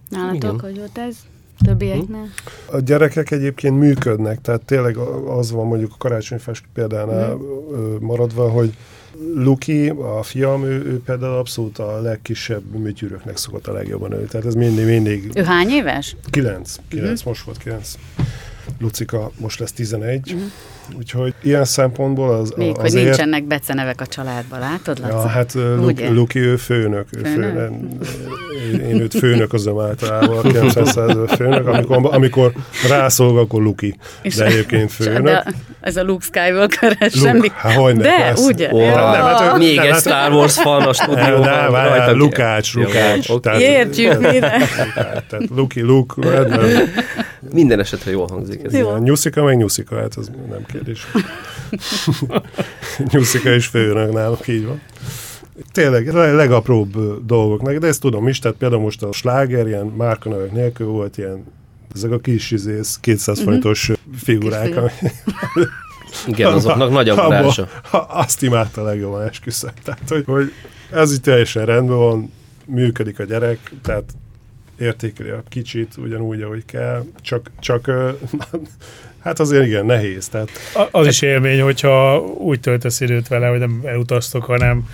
Nálatok, hogy ott ez? Többieknél? A gyerekek egyébként működnek, tehát tényleg az van mondjuk a karácsonyfest példánál mm. maradva, hogy Luki, a fiam, ő, ő például abszolút a legkisebb műtyűröknek szokott a legjobban ő. Tehát ez mindig, mindig... Ő hány éves? Kilenc. Kilenc, mm. most volt kilenc. Lucika most lesz 11. Mm. Úgyhogy ilyen szempontból az Még, azért... hogy nincsenek becenevek a családban, látod, Laci? Ja, hát Luki, Luki ő főnök. Ő főnök? főnök. Én őt főnöközöm általában, 900 főnök, amikor, amikor rászolg, akkor Luki. De egyébként főnök. De ez a Luke Skywalker, ez Luke, semmi. Hát hogyne, De, persze. ugye? Oh, ja. nem, hát, Még egy hát- Star Wars fan a stúdióban. Nem, nem, Lukács, Lukács. Értjük, mire. Tehát Luki, Luke. Minden esetre jól hangzik ez. Jó. Nyuszika, meg nyuszika, hát ez nem kérdés. nyuszika is főnök náluk, így van. Tényleg, legapróbb dolgok, de ezt tudom is, tehát például most a sláger ilyen márkanevek nélkül volt ilyen ezek a kis izész, 200 uh-huh. forintos figurák. Ami... Igen, azoknak nagy a Azt imádta legjobban esküszöm. Tehát, hogy, hogy ez itt teljesen rendben van, működik a gyerek, tehát értékeli a kicsit ugyanúgy, ahogy kell, csak, csak hát azért igen, nehéz. Tehát, az is élmény, hogyha úgy töltesz időt vele, hogy nem elutaztok, hanem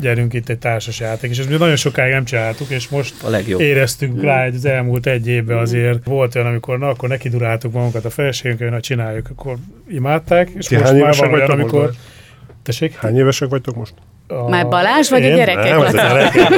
gyerünk itt egy társas játék, és ezt mi nagyon sokáig nem csináltuk, és most a legjobb. éreztünk mm. rá, hogy az elmúlt egy évben mm. azért volt olyan, amikor na, akkor neki duráltuk magunkat a feleségünkön, na csináljuk, akkor imádták, és Ti most már van olyan, amikor... Tessék? Hány évesek vagytok most? A... Már Balázs vagy Én? a gyerekek? Nem, a gyerekek,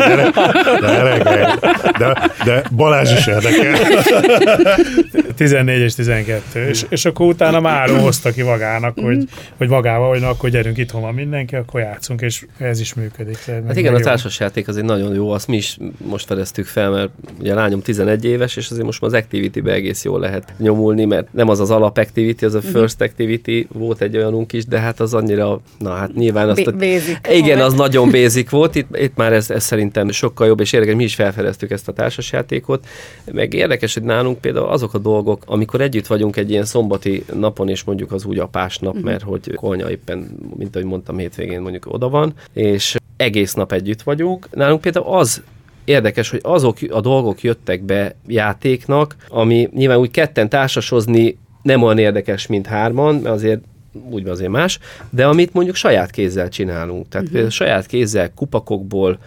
gyerekek, de, de Balázs is érdekel. 14 és 12. És, és akkor utána már hozta ki magának, hogy, hogy magával, hogy na, akkor gyerünk, itthon van mindenki, akkor játszunk, és ez is működik. Hát igen, a társasjáték azért nagyon jó, azt mi is most fedeztük fel, mert ugye a lányom 11 éves, és azért most már az activity-be egész jól lehet nyomulni, mert nem az az alap activity, az a mhm. first activity, volt egy olyanunk is, de hát az annyira, na hát nyilván azt... A, basic. Igen, az nagyon basic volt, itt, itt már ez, ez szerintem sokkal jobb, és érdekes, mi is felfedeztük ezt a társasjátékot, meg érdekes, hogy nálunk például azok a dolgok, amikor együtt vagyunk egy ilyen szombati napon, és mondjuk az úgy apás nap, uh-huh. mert hogy Kolnya éppen, mint ahogy mondtam, hétvégén mondjuk oda van, és egész nap együtt vagyunk. Nálunk például az érdekes, hogy azok a dolgok jöttek be játéknak, ami nyilván úgy ketten társasozni nem olyan érdekes, mint hárman, mert azért úgy azért más, de amit mondjuk saját kézzel csinálunk. Tehát uh-huh. például saját kézzel kupakokból,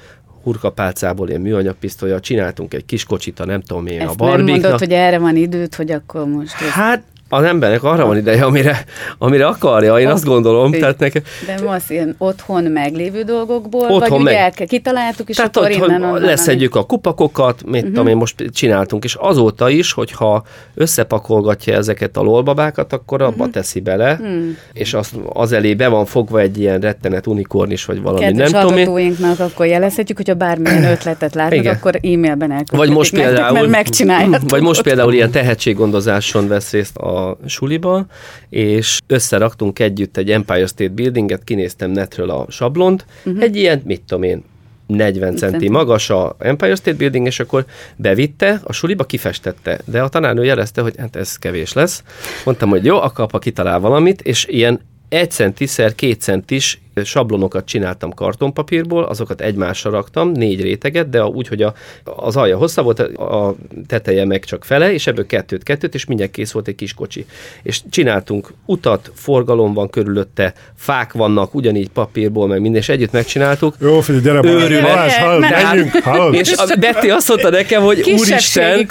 hurkapálcából, ilyen műanyag pisztolya, csináltunk egy kis kocsit, a nem tudom én, Ezt a barbiknak. nem mondod, hogy erre van időt, hogy akkor most... Hát az embernek arra van ideje, amire, amire akarja, én oh, azt gondolom. Tehát neke... De az ilyen otthon meglévő dolgokból, otthon vagy meg... ugye kitaláltuk, és tehát akkor innen leszedjük a kupakokat, mit uh-huh. tudom én most csináltunk, és azóta is, hogyha összepakolgatja ezeket a lolbabákat, akkor abba uh-huh. teszi bele, uh-huh. és az, az elé be van fogva egy ilyen rettenet unikornis, vagy valami, Kedves nem tudom én. akkor jelezhetjük, hogyha bármilyen ötletet látnak, Igen. akkor e-mailben elküldhetik vagy most például, nektek, mert megcsináljátok. Vagy most például ilyen tehetséggondozáson vesz részt a a suliba, és összeraktunk együtt egy Empire State Buildinget, kinéztem netről a sablont, uh-huh. egy ilyen, mit tudom én, 40 centi magas a Empire State Building, és akkor bevitte, a suliba kifestette. De a tanárnő jelezte, hogy hát ez kevés lesz. Mondtam, hogy jó, akkor apa kitalál valamit, és ilyen egy centiszer, két centis sablonokat csináltam kartonpapírból, azokat egymásra raktam, négy réteget, de úgy, hogy a, az alja hosszabb volt, a teteje meg csak fele, és ebből kettőt, kettőt, és mindjárt kész volt egy kis kocsi. És csináltunk utat, forgalom van körülötte, fák vannak, ugyanígy papírból, meg minden, és együtt megcsináltuk. Jó, figyelj, gyere, Őrület. Balázs, hallod, menjünk, hallod? És a Betty azt mondta nekem, hogy úristen,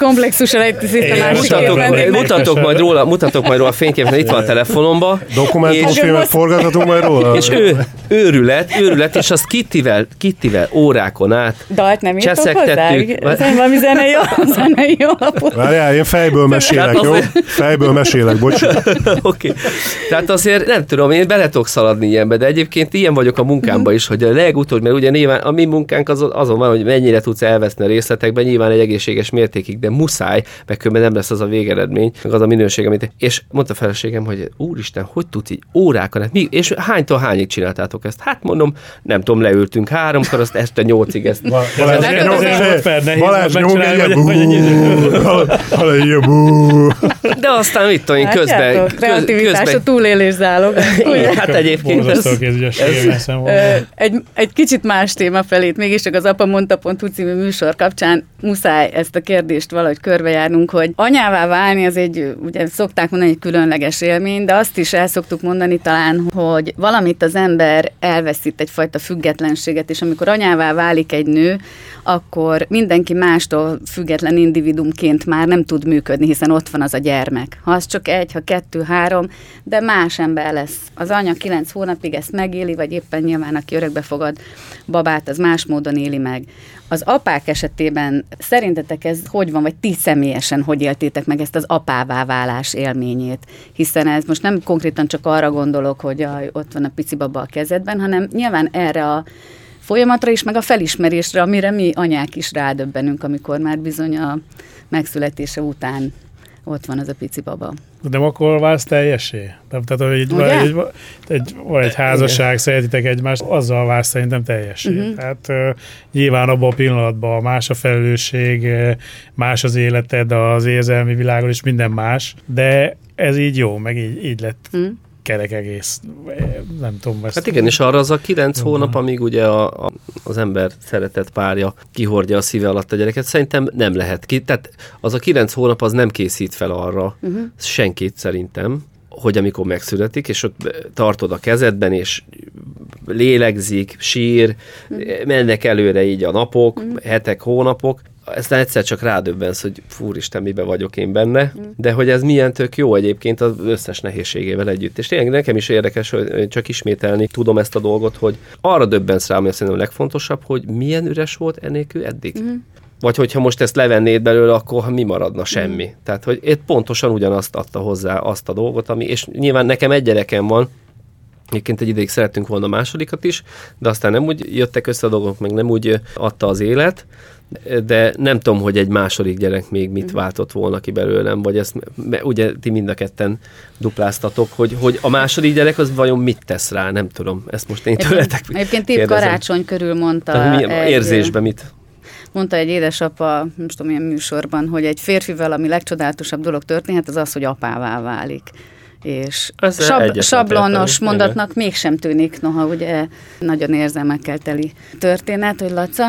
másik mutatok, mutatok, majd róla, mutatok majd róla a fényképet, itt van a telefonomba. Dokumentumfilmet forgathatunk majd róla? És ő, őrület, őrület, és azt Kittivel, Kittivel órákon át Dalt nem Cseszegtettük. Ez valami zenei, zenei alapot. Várjál, én fejből mesélek, jó? Fejből mesélek, bocs. Oké. Okay. Tehát azért nem tudom, én bele tudok szaladni ilyenbe, de egyébként ilyen vagyok a munkámban is, hogy a legutóbb, mert ugye nyilván a mi munkánk az, azon van, hogy mennyire tudsz elveszni a részletekben, nyilván egy egészséges mértékig, de muszáj, meg különben nem lesz az a végeredmény, meg az a minőség, amit. És mondta a feleségem, hogy úristen, hogy tudsz így órákon, hát mi, és hánytól hányig csináltátok ezt? Hát mondom, nem tudom, leültünk háromkor, azt este nyolcig ezt. Balázs. De aztán mit tudom én, közben, Látjátok? köz, Kreativitás a közben túlélés zálog. Hát egyébként ez, egy, kicsit más téma felét, mégiscsak az apamonta.hu című műsor kapcsán muszáj ezt a kérdést valahogy körbejárnunk, hogy anyává válni az egy, ugye szokták mondani, egy különleges élmény, de azt is el szoktuk mondani talán, hogy valamit az ember elveszít egyfajta függetlenséget, és amikor anyává válik egy nő, akkor mindenki mástól független individumként már nem tud működni, hiszen ott van az a gyermek. Ha az csak egy, ha kettő, három, de más ember lesz. Az anya kilenc hónapig ezt megéli, vagy éppen nyilván, aki örökbe fogad babát, az más módon éli meg. Az apák esetében szerintetek ez hogy van, vagy ti személyesen hogy éltétek meg ezt az apává válás élményét? Hiszen ez most nem konkrétan csak arra gondolok, hogy jaj, ott van a pici baba a kezedben, hanem nyilván erre a folyamatra is, meg a felismerésre, amire mi anyák is rádöbbenünk, amikor már bizony a megszületése után ott van az a pici baba. De akkor válsz teljessé? Tehát, tehát hogy egy, Ugye? egy, egy, van egy házasság, szeretitek egymást, azzal válsz szerintem teljessé. Mhm. Uh-huh. Tehát uh, nyilván abban a pillanatban más a felelősség, más az életed, az érzelmi világon is minden más, de ez így jó, meg így, így lett Hm? Kerek egész. Nem tudom. Ezt Hát igen, és arra az a kilenc hónap, amíg ugye a, a, az ember szeretett párja kihordja a szíve alatt a gyereket, szerintem nem lehet ki. Tehát az a kilenc hónap az nem készít fel arra uh-huh. senkit szerintem, hogy amikor megszületik, és ott tartod a kezedben, és lélegzik, sír, mennek előre így a napok, hetek, hónapok, aztán egyszer csak rádöbbensz, hogy fúristen, mibe vagyok én benne, de hogy ez milyen tök jó egyébként az összes nehézségével együtt. És tényleg nekem is érdekes, hogy csak ismételni tudom ezt a dolgot, hogy arra döbbensz rá, ami szerintem a legfontosabb, hogy milyen üres volt enélkül eddig. Mm. Vagy hogyha most ezt levennéd belőle, akkor mi maradna semmi. Mm. Tehát, hogy itt pontosan ugyanazt adta hozzá azt a dolgot, ami, és nyilván nekem egy gyerekem van, Egyébként egy ideig szerettünk volna másodikat is, de aztán nem úgy jöttek össze a dolgok, meg nem úgy adta az élet, de nem tudom, hogy egy második gyerek még mit váltott volna ki belőlem, vagy ezt, mert ugye ti mind a ketten dupláztatok, hogy, hogy a második gyerek az vajon mit tesz rá, nem tudom. Ezt most én tőletek Egyébként kérdezem. karácsony körül mondta Tehát milyen egy, érzésben mit? mondta egy édesapa, nem tudom milyen műsorban, hogy egy férfivel, ami legcsodálatosabb dolog történhet, az az, hogy apává válik. És Ezzel sab, sablonos igen. mondatnak mégsem tűnik, noha ugye nagyon érzelmekkel teli történet, hogy Laca,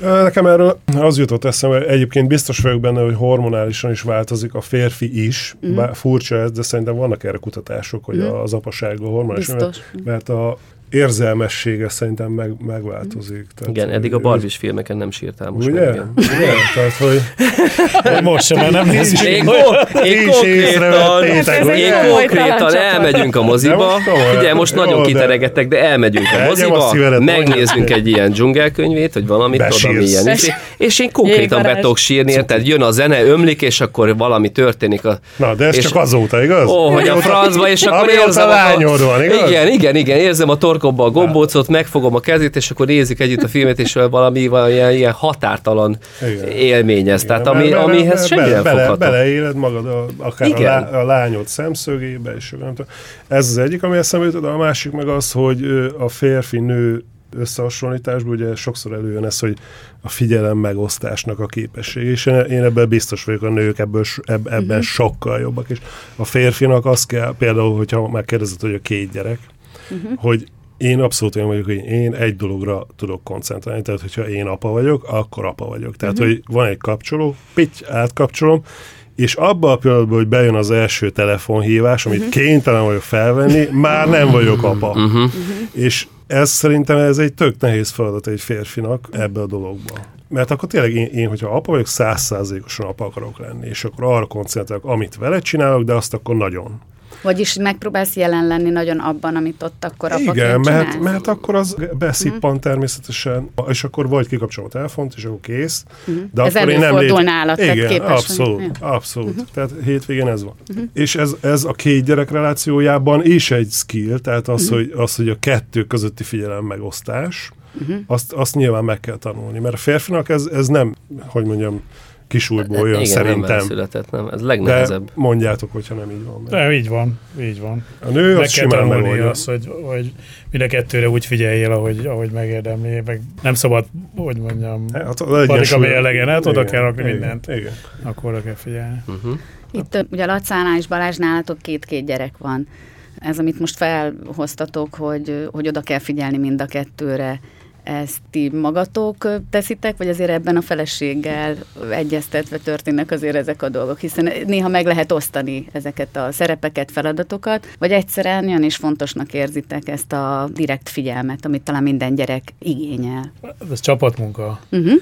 Nekem erről az jutott eszembe, egyébként biztos vagyok benne, hogy hormonálisan is változik a férfi is, mm. bár furcsa ez, de szerintem vannak erre kutatások, hogy mm. az apasággal hormonálisan, mert, mert a érzelmessége szerintem meg, megváltozik. Tehát, Igen, eddig a Barbie filmeken nem sírtál most. Ugye? Meg, igen. Tehát, hogy Most sem, mert nem lesz. Én, ko- én konkrétan, ugye? én konkrétan elmegyünk a moziba, ugye most nagyon kiteregettek, de elmegyünk a moziba, megnézzünk egy ilyen dzsungelkönyvét, vagy valamit, oda. Bes- És én konkrétan be tudok sírni, érted? Jön a zene, ömlik, és akkor valami történik. A, na, de ez csak azóta, igaz? Ó, hogy a francba, és akkor érzem a, lányod van, igaz? Igen, igen, igen, érzem a torkom torkomba a gombócot, megfogom a kezét, és akkor nézzük együtt a filmet, és valami, valami ilyen, határtalan Igen. élmény ez. Tehát Igen, ami, mert- mert- amihez semmi bele, nem bele, fogható. beleéled magad a, akár a, Igen. lá, a lányod szemszögébe, és nem tudom. Ez az egyik, ami eszembe jutott, a másik meg az, hogy a férfi-nő összehasonlításban ugye sokszor előjön ez, hogy a figyelem megosztásnak a képesség, és én, ebben biztos vagyok, a nők ebből, eb, ebben uh-huh. sokkal jobbak, és a férfinak az kell, például, hogyha megkérdezed, hogy a két gyerek, uh-huh. hogy én abszolút olyan vagyok, hogy én egy dologra tudok koncentrálni, tehát hogyha én apa vagyok, akkor apa vagyok. Tehát, uh-huh. hogy van egy kapcsoló, pitty, átkapcsolom, és abban a pillanatban, hogy bejön az első telefonhívás, amit uh-huh. kénytelen vagyok felvenni, már nem vagyok apa. Uh-huh. És ez szerintem ez egy tök nehéz feladat egy férfinak ebbe a dologba. Mert akkor tényleg én, én hogyha apa vagyok, százszázalékosan apa akarok lenni, és akkor arra koncentrálok, amit vele csinálok, de azt akkor nagyon. Vagyis megpróbálsz jelen lenni nagyon abban, amit ott akkor apaként Igen, mert, mert akkor az beszippan uh-huh. természetesen, és akkor vagy kikapcsolom a telefont, és akkor kész. Uh-huh. De Ez akkor én nem lép... nálad, Igen, képes vagy. abszolút, Ja. abszolút. Uh-huh. Tehát hétvégén ez van. Uh-huh. És ez, ez a két gyerek relációjában is egy skill, tehát az, uh-huh. hogy, az, hogy a kettő közötti figyelem megosztás, uh-huh. azt, azt nyilván meg kell tanulni. Mert a férfinak ez, ez nem, hogy mondjam, kisújból jön Igen, nem szerintem. született, nem. Ez De legnehezebb. mondjátok, hogyha nem így van. Mert De így van, így van. a nő az simán megoldja. azt, hogy, hogy mind a kettőre úgy figyeljél, ahogy, ahogy megérdemli, meg nem szabad, hogy mondjam, Hát, az Patika egyensúly- mélegen, hát oda kell rakni igen, mindent. Igen. akkor oda kell figyelni. Uh-huh. Itt ugye Lacánál és Balázs nálatok két-két gyerek van. Ez, amit most felhoztatok, hogy, hogy oda kell figyelni mind a kettőre, ezt ti magatok teszitek, vagy azért ebben a feleséggel egyeztetve történnek azért ezek a dolgok, hiszen néha meg lehet osztani ezeket a szerepeket, feladatokat, vagy egyszerűen olyan is fontosnak érzitek ezt a direkt figyelmet, amit talán minden gyerek igényel. Ez csapatmunka. Uh-huh.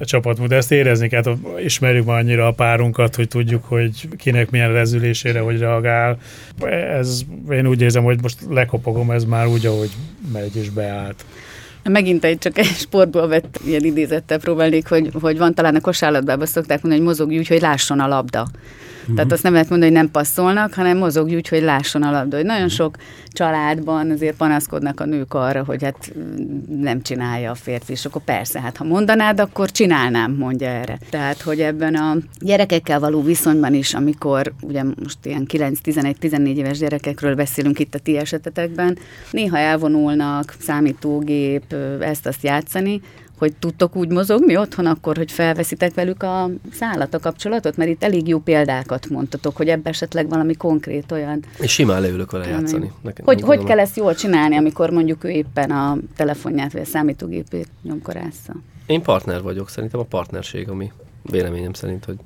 A csapatmunka, de ezt érezni kell, hát ismerjük már annyira a párunkat, hogy tudjuk, hogy kinek milyen rezülésére, hogy reagál. Ez, én úgy érzem, hogy most lekopogom, ez már úgy, ahogy megy és beállt. Megint egy csak egy sportból vett ilyen idézettel próbálnék, hogy, hogy van talán a kosárlabdában szokták mondani, hogy mozogj úgy, hogy lásson a labda. Uh-huh. Tehát azt nem lehet mondani, hogy nem passzolnak, hanem mozogj úgy, hogy lásson a labda. Hogy nagyon sok családban azért panaszkodnak a nők arra, hogy hát mm, nem csinálja a férfi, és akkor persze, hát ha mondanád, akkor csinálnám, mondja erre. Tehát, hogy ebben a gyerekekkel való viszonyban is, amikor ugye most ilyen 9-11-14 éves gyerekekről beszélünk itt a ti esetetekben, néha elvonulnak, számítógép, ezt-azt játszani, hogy tudtok úgy mozogni otthon akkor, hogy felveszitek velük a szállat, a kapcsolatot? Mert itt elég jó példákat mondtatok, hogy ebbe esetleg valami konkrét olyan... És simán leülök vele játszani. Nekem, Hogy, hogy kell ezt jól csinálni, amikor mondjuk ő éppen a telefonját vagy a számítógépét nyomkorásza? Én partner vagyok, szerintem a partnerség, ami véleményem szerint, hogy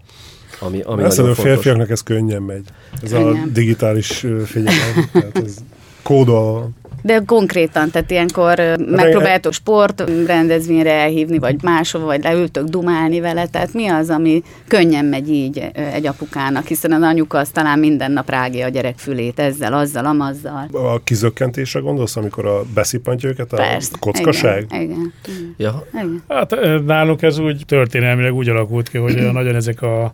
ami, ami Azt a férfiaknak ez könnyen megy. Ez Könnyen. a digitális figyelem. tehát ez kódol. De konkrétan, tehát ilyenkor megpróbáltok sport rendezvényre elhívni, vagy máshova, vagy leültök dumálni vele, tehát mi az, ami könnyen megy így egy apukának, hiszen az anyuka az talán minden nap rágja a gyerek fülét ezzel, azzal, amazzal. A kizökkentésre gondolsz, amikor a beszippantja őket a Persze. kockaság? Igen, igen. igen. Ja, igen. Hát nálunk ez úgy történelmileg úgy alakult ki, hogy nagyon ezek a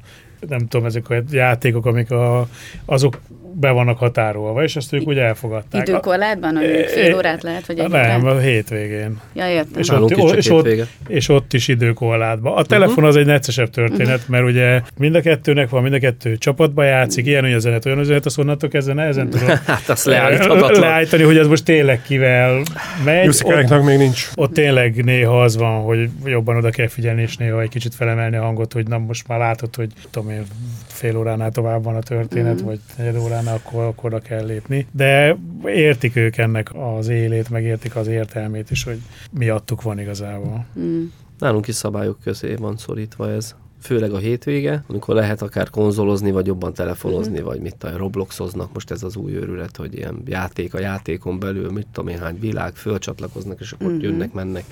nem tudom, ezek a játékok, amik a, azok be vannak határolva, és ezt ők úgy elfogadták. Időkorlátban, hogy mondjuk fél órát lehet, vagy egy Nem, órát? a hétvégén. Ja, értem. És ott, és, ott, és ott is időkorlátban. A telefon az egy neccesebb történet, mert ugye mind a kettőnek van, mind a kettő csapatba játszik, ilyen üzenet, olyan üzenet, azt onnantól kezdve nehezen tudom hát azt leállítani, hogy ez most tényleg kivel megy. Ott, Juszikáknak még nincs. ott tényleg néha az van, hogy jobban oda kell figyelni, és néha egy kicsit felemelni a hangot, hogy na most már látod, hogy tudom én, fél óránál tovább van a történet, Mhm. vagy negyed óránál, akkor, akkor oda kell lépni. De értik ők ennek az élét, meg értik az értelmét is, hogy miattuk van igazából. Mm. Nálunk is szabályok közé van szorítva ez. Főleg a hétvége, amikor lehet akár konzolozni, vagy jobban telefonozni, vagy mit tudom, robloxoznak, most ez az új őrület, hogy ilyen játék a játékon belül, mit tudom én hány világ, fölcsatlakoznak, és akkor Mhm. jönnek, mennek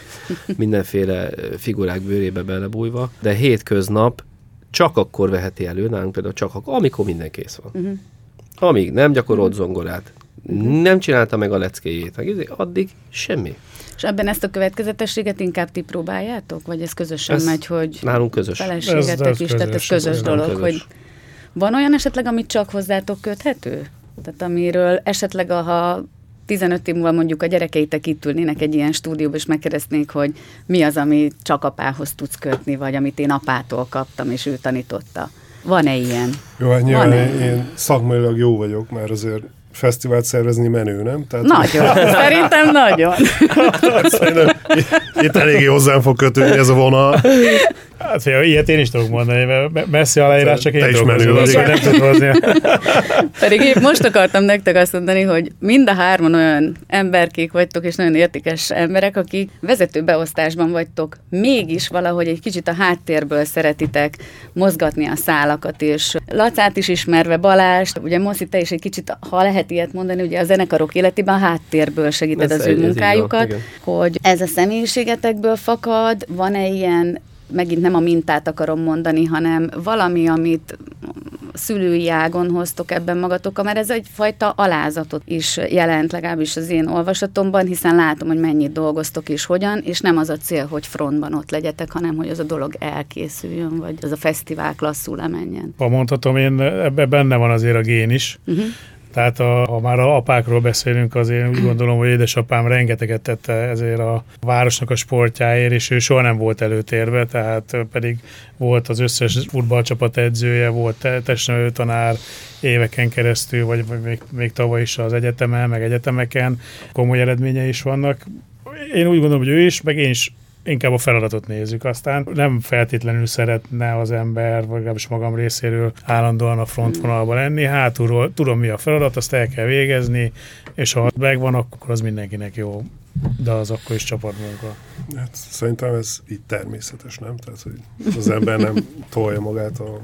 mindenféle figurák bőrébe belebújva, de hétköznap csak akkor veheti elő, nálunk például csak akkor, amikor minden kész van. Mhm. Amíg nem gyakorolt zongorát, nem csinálta meg a leckéjét, meg izé, addig semmi. És ebben ezt a következetességet inkább ti próbáljátok? Vagy ez közösen Ez megy, hogy Nálunk közös. feleségetek Ez- ez is, tehát ez közös, közös ez dolog, közös. hogy van olyan esetleg, amit csak hozzátok köthető? Tehát amiről esetleg, ha 15 év múlva mondjuk a gyerekeitek itt ülnének egy ilyen stúdióba, és megkérdeznék, hogy mi az, ami csak apához tudsz kötni, vagy amit én apától kaptam, és ő tanította. Van-e ilyen? Jó, hát nyilván én, én szakmailag jó vagyok, mert azért fesztivált szervezni menő, nem? Tehát, nagyon. Szerintem nagyon. Szerintem itt eléggé hozzám fog kötődni ez a vonal. Hát, hogy ilyet én is tudok mondani, mert messzi aláírás csak én tudok menő vagy. nem tud hozni. Pedig épp most akartam nektek azt mondani, hogy mind a hárman olyan emberkék vagytok, és nagyon értékes emberek, akik vezető beosztásban vagytok, mégis valahogy egy kicsit a háttérből szeretitek mozgatni a szálakat, és Lacát is ismerve, Balást, ugye Moszi, te is egy kicsit, ha lehet ilyet mondani, ugye a zenekarok életében a háttérből segíted ez az ő munkájukat, hogy ez a személyiségetekből fakad, van-e ilyen megint nem a mintát akarom mondani, hanem valami, amit szülői ágon hoztok ebben magatok, mert ez egyfajta alázatot is jelent, legalábbis az én olvasatomban, hiszen látom, hogy mennyit dolgoztok és hogyan, és nem az a cél, hogy frontban ott legyetek, hanem hogy az a dolog elkészüljön, vagy az a fesztivál klasszul lemenjen. Ha mondhatom, én ebben benne van azért a gén is, uh-huh. Tehát a, ha már a apákról beszélünk, azért úgy gondolom, hogy édesapám rengeteget tette ezért a városnak a sportjáért, és ő soha nem volt előtérbe, tehát pedig volt az összes futballcsapat edzője, volt testnevelő tanár éveken keresztül, vagy még, még tavaly is az egyetemen, meg egyetemeken komoly eredményei is vannak. Én úgy gondolom, hogy ő is, meg én is inkább a feladatot nézzük. Aztán nem feltétlenül szeretne az ember, vagy legalábbis magam részéről állandóan a frontvonalban lenni. Hátulról tudom, mi a feladat, azt el kell végezni, és ha megvan, akkor az mindenkinek jó. De az akkor is csapatmunka. Hát, szerintem ez így természetes, nem? Tehát, hogy az ember nem tolja magát a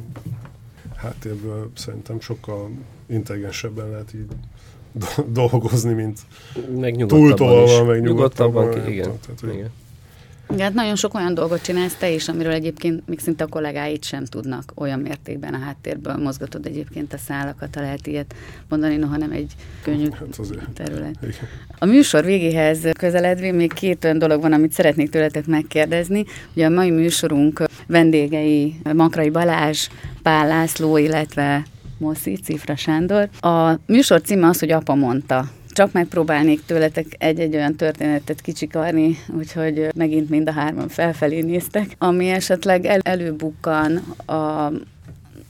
háttérből, szerintem sokkal intelligensebben lehet így dolgozni, mint meg túltolva, meg nyugodtabban. nyugodtabban igen. Tehát, hogy igen. Hát nagyon sok olyan dolgot csinálsz te is, amiről egyébként még szinte a kollégáid sem tudnak olyan mértékben a háttérből mozgatod egyébként a szálakat, ha lehet ilyet mondani, noha nem egy könnyű hát terület. A műsor végéhez közeledve még két olyan dolog van, amit szeretnék tőletek megkérdezni. Ugye a mai műsorunk vendégei Makrai Balázs, Pál László, illetve Moszi, Cifra Sándor. A műsor címe az, hogy apa mondta csak megpróbálnék tőletek egy-egy olyan történetet kicsikarni, úgyhogy megint mind a hárman felfelé néztek, ami esetleg el- előbukkan a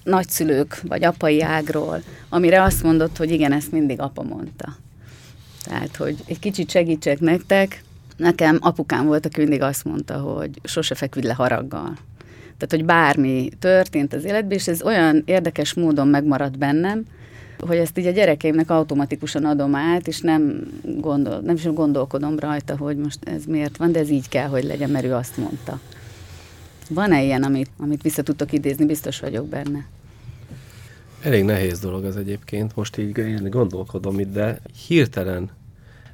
nagyszülők vagy apai ágról, amire azt mondott, hogy igen, ezt mindig apa mondta. Tehát, hogy egy kicsit segítsek nektek. Nekem apukám volt, aki mindig azt mondta, hogy sose feküdj le haraggal. Tehát, hogy bármi történt az életben, és ez olyan érdekes módon megmaradt bennem, hogy ezt így a gyerekeimnek automatikusan adom át, és nem, gondol, nem is gondolkodom rajta, hogy most ez miért van, de ez így kell, hogy legyen, mert ő azt mondta. Van-e ilyen, amit, amit vissza tudtok idézni? Biztos vagyok benne. Elég nehéz dolog ez egyébként, most így gondolkodom itt, de hirtelen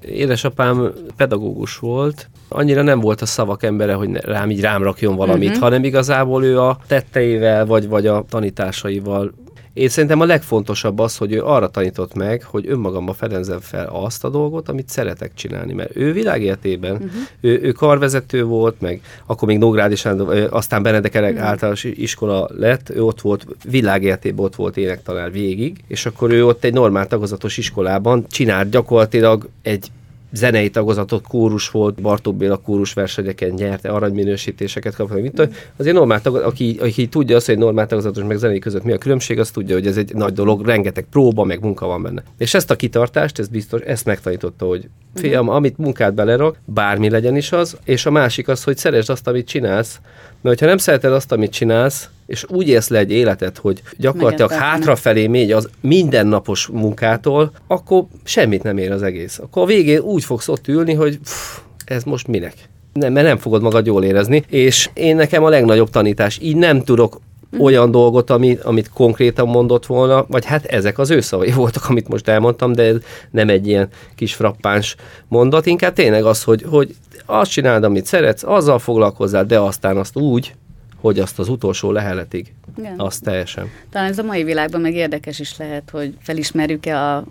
Édesapám pedagógus volt, annyira nem volt a szavak embere, hogy rám így rám rakjon valamit, uh-huh. hanem igazából ő a tetteivel, vagy, vagy a tanításaival én szerintem a legfontosabb az, hogy ő arra tanított meg, hogy önmagamba fedezem fel azt a dolgot, amit szeretek csinálni, mert ő világéletében, uh-huh. ő, ő karvezető volt, meg akkor még Nógrád is, aztán Benedek uh-huh. általános iskola lett, ő ott volt, világéletében ott volt énektanár végig, és akkor ő ott egy normál tagozatos iskolában csinált gyakorlatilag egy zenei tagozatot, kórus volt, Bartók Béla kórus versenyeken nyerte, aranyminősítéseket kapott, mint azért normál tagozat, aki, aki tudja azt, hogy normál tagozatos meg zenei között mi a különbség, az tudja, hogy ez egy nagy dolog, rengeteg próba, meg munka van benne. És ezt a kitartást, ez biztos, ezt megtanította, hogy fiam, amit munkát belerak, bármi legyen is az, és a másik az, hogy szeresd azt, amit csinálsz, mert ha nem szereted azt, amit csinálsz, és úgy élsz le egy életet, hogy gyakorlatilag hátrafelé mégy az mindennapos munkától, akkor semmit nem ér az egész. Akkor a végén úgy fogsz ott ülni, hogy pff, ez most minek? Nem, mert nem fogod magad jól érezni, és én nekem a legnagyobb tanítás, így nem tudok mm. olyan dolgot, amit, amit konkrétan mondott volna, vagy hát ezek az ő szavai voltak, amit most elmondtam, de ez nem egy ilyen kis frappáns mondat, inkább tényleg az, hogy, hogy azt csináld, amit szeretsz, azzal foglalkozzál, de aztán azt úgy, hogy azt az utolsó leheletig, Igen. azt teljesen. Talán ez a mai világban meg érdekes is lehet, hogy felismerjük-e a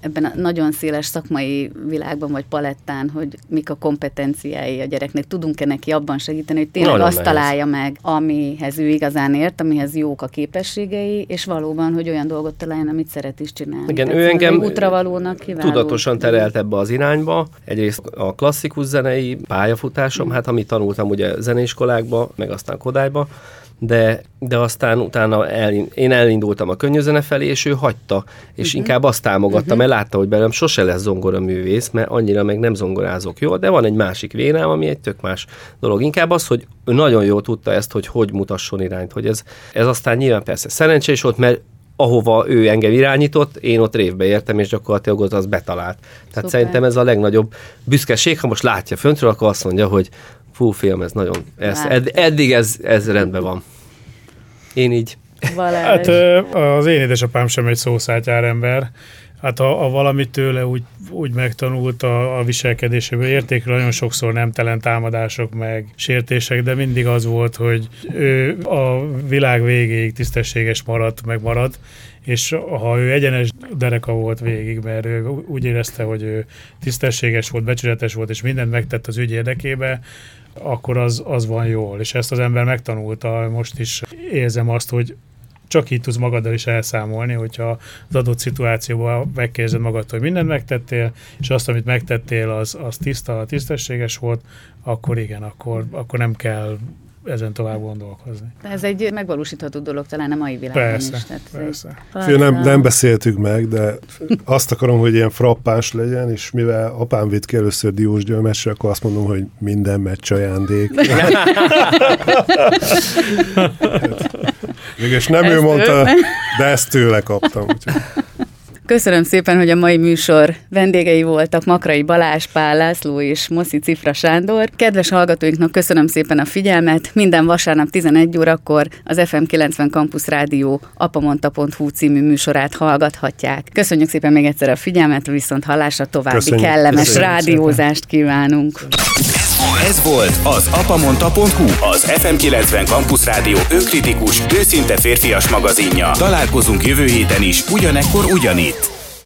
ebben a nagyon széles szakmai világban vagy palettán, hogy mik a kompetenciái a gyereknek, tudunk-e neki abban segíteni, hogy tényleg Nagyon azt nehéz. találja meg, amihez ő igazán ért, amihez jók a képességei, és valóban, hogy olyan dolgot találjon, amit szeret is csinálni. Igen, Tehát ő engem útravalónak kiváló. tudatosan terelt ebbe az irányba. Egyrészt a klasszikus zenei pályafutásom, hát amit tanultam ugye zeneiskolákba, meg aztán Kodályba, de, de aztán utána el, én elindultam a könnyűzene felé, és ő hagyta, és uh-huh. inkább azt támogatta, uh-huh. mert látta, hogy belem sose lesz zongoraművész, mert annyira meg nem zongorázok jól, de van egy másik vénám, ami egy tök más dolog. Inkább az, hogy ő nagyon jól tudta ezt, hogy hogy mutasson irányt, hogy ez, ez aztán nyilván persze szerencsés volt, mert ahova ő engem irányított, én ott révbe értem, és gyakorlatilag ott az betalált. Tehát Szuper. szerintem ez a legnagyobb büszkeség, ha most látja föntről, akkor azt mondja, hogy fú, film, ez nagyon, ez, Lát. ed, eddig ez, ez rendben van. Én így. Balázs. Hát az én édesapám sem egy szószátyár ember. Hát ha, ha valamit tőle úgy, úgy megtanult a, a viselkedéséből, értékről nagyon sokszor nemtelen támadások, meg sértések, de mindig az volt, hogy ő a világ végéig tisztességes maradt, meg maradt, és ha ő egyenes dereka volt végig, mert ő úgy érezte, hogy ő tisztességes volt, becsületes volt, és mindent megtett az ügy érdekébe, akkor az, az van jól. És ezt az ember megtanulta, most is érzem azt, hogy csak így tudsz magaddal is elszámolni, hogyha az adott szituációban megkérdezed magadtól, hogy mindent megtettél, és azt, amit megtettél, az, az tiszta, tisztességes volt, akkor igen, akkor, akkor nem kell ezen tovább gondolkozni. Ez egy megvalósítható dolog talán a mai világban Persze, is. Tehát egy- persze. Fia, nem, nem beszéltük meg, de azt akarom, hogy ilyen frappás legyen, és mivel apám vitt ki először Diós Gyölmesre, akkor azt mondom, hogy minden meccs ajándék. Mégis nem Ezt ő ő- mondta, de ezt tőle kaptam. Úgyhogy Köszönöm szépen, hogy a mai műsor vendégei voltak Makrai Balázs, Pál László és Moszi Cifra Sándor. Kedves hallgatóinknak köszönöm szépen a figyelmet. Minden vasárnap 11 órakor az FM 90 Campus Rádió apamonta.hu című műsorát hallgathatják. Köszönjük szépen még egyszer a figyelmet, viszont hallásra további Köszönjük. kellemes Köszönjük rádiózást kívánunk. Ez volt az apamonta.hu, az FM90 Campus Rádió önkritikus, őszinte férfias magazinja. Találkozunk jövő héten is, ugyanekkor ugyanitt.